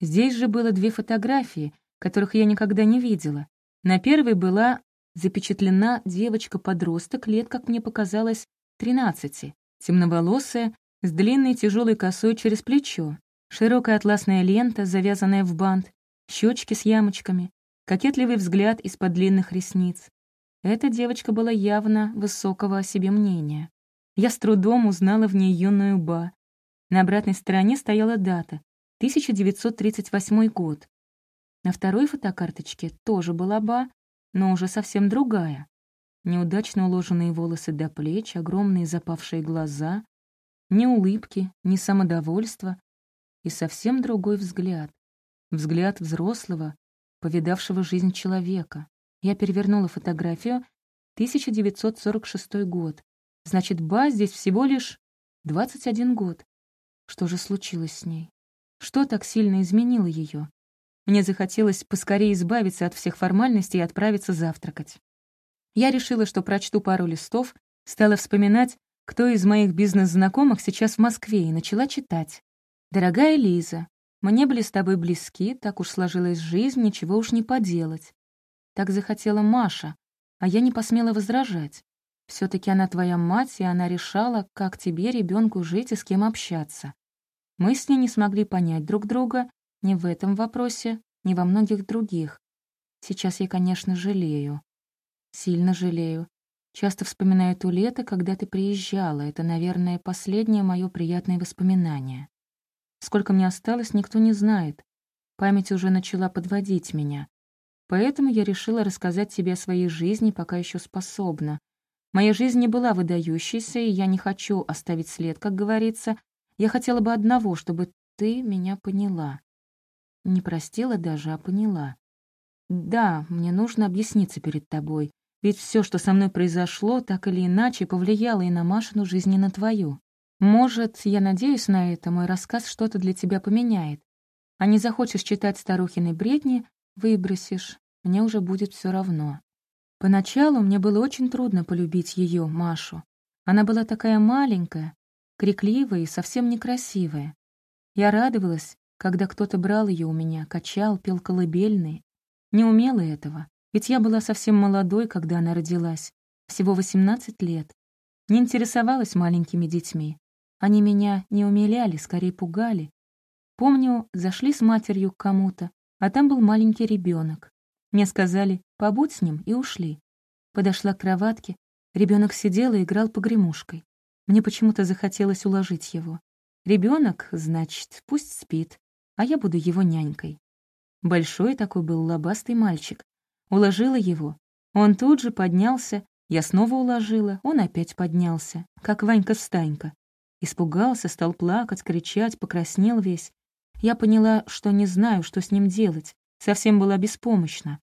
S1: Здесь же было две фотографии, которых я никогда не видела. На первой была запечатлена девочка-подросток лет, как мне показалось, 13, темноволосая, с длинной тяжелой косой через плечо, широкая атласная лента, завязанная в бант, щечки с ямочками, кокетливый взгляд из-под длинных ресниц. Эта девочка была явно высокого о себе мнения. Я с трудом узнала в ней юную Ба. На обратной стороне стояла дата — 1938 год. На второй фотокарточке тоже была Ба, но уже совсем другая. Неудачно уложенные волосы до плеч, огромные запавшие глаза, ни улыбки, ни самодовольства и совсем другой взгляд. Взгляд взрослого, повидавшего жизнь человека. Я перевернула фотографию 1946 год. Значит, Ба здесь всего лишь 21 год. Что же случилось с ней? Что так сильно изменило ее? Мне захотелось поскорее избавиться от всех формальностей и отправиться завтракать. Я решила, что прочту пару листов, стала вспоминать, кто из моих бизнес-знакомых сейчас в Москве, и начала читать. «Дорогая Лиза, мне были с тобой близки, так уж сложилась жизнь, ничего уж не поделать. Так захотела Маша, а я не посмела возражать. все таки она твоя мать, и она решала, как тебе, ребенку жить и с кем общаться. Мы с ней не смогли понять друг друга ни в этом вопросе, ни во многих других. Сейчас я, конечно, жалею. Сильно жалею. Часто вспоминаю то лето, когда ты приезжала. Это, наверное, последнее мое приятное воспоминание. Сколько мне осталось, никто не знает. Память уже начала подводить меня. Поэтому я решила рассказать тебе о своей жизни, пока еще способна. Моя жизнь не была выдающейся, и я не хочу оставить след, как говорится. Я хотела бы одного, чтобы ты меня поняла. Не простила даже, а поняла. Да, мне нужно объясниться перед тобой, ведь все, что со мной произошло, так или иначе повлияло и на Машину жизнь, и на твою. Может, я надеюсь на это, мой рассказ что-то для тебя поменяет. А не захочешь читать старухины бредни, выбросишь, мне уже будет все равно. Поначалу мне было очень трудно полюбить ее, Машу. Она была такая маленькая, крикливая и совсем некрасивая. Я радовалась, когда кто-то брал ее у меня, качал, пел колыбельные. Не умела этого, ведь я была совсем молодой, когда она родилась, всего 18 лет. Не интересовалась маленькими детьми. Они меня не умиляли, скорее пугали. Помню, зашли с матерью к кому-то, а там был маленький ребенок. Мне сказали «побудь с ним» и ушли. Подошла к кроватке, ребенок сидел и играл погремушкой. Мне почему-то захотелось уложить его. Ребенок, значит, пусть спит, а я буду его нянькой. Большой такой был лобастый мальчик. Уложила его. Он тут же поднялся, я снова уложила, он опять поднялся, как Ванька-встанька. Испугался, стал плакать, кричать, покраснел весь. Я поняла, что не знаю, что с ним делать, совсем была беспомощна.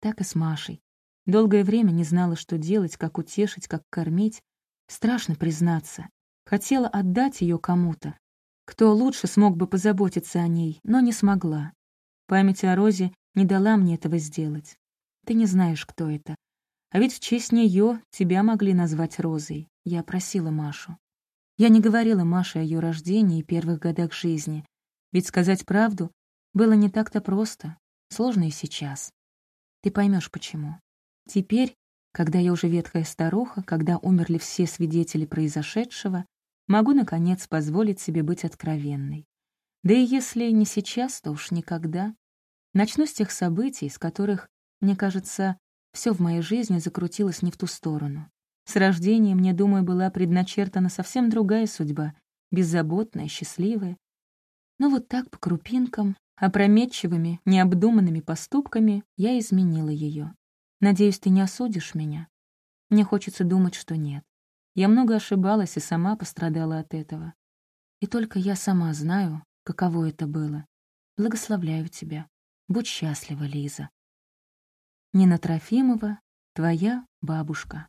S1: Так и с Машей. Долгое время не знала, что делать, как утешить, как кормить. Страшно признаться. Хотела отдать ее кому-то. Кто лучше смог бы позаботиться о ней, но не смогла. Память о Розе не дала мне этого сделать. Ты не знаешь, кто это. А ведь в честь нее тебя могли назвать Розой. Я просила Машу. Я не говорила Маше о ее рождении и первых годах жизни. Ведь сказать правду было не так-то просто, сложно и сейчас. Ты поймешь почему. Теперь, когда я уже ветхая старуха, когда умерли все свидетели произошедшего, могу, наконец, позволить себе быть откровенной. Да и если не сейчас, то уж никогда. Начну с тех событий, с которых, мне кажется, все в моей жизни закрутилось не в ту сторону. С рождения, мне, думаю, была предначертана совсем другая судьба, беззаботная, счастливая, но вот так по крупинкам, опрометчивыми, необдуманными поступками я изменила ее. Надеюсь, ты не осудишь меня? Мне хочется думать, что нет. Я много ошибалась и сама пострадала от этого. И только я сама знаю, каково это было. Благословляю тебя. Будь счастлива, Лиза. Нина Трофимова, твоя бабушка.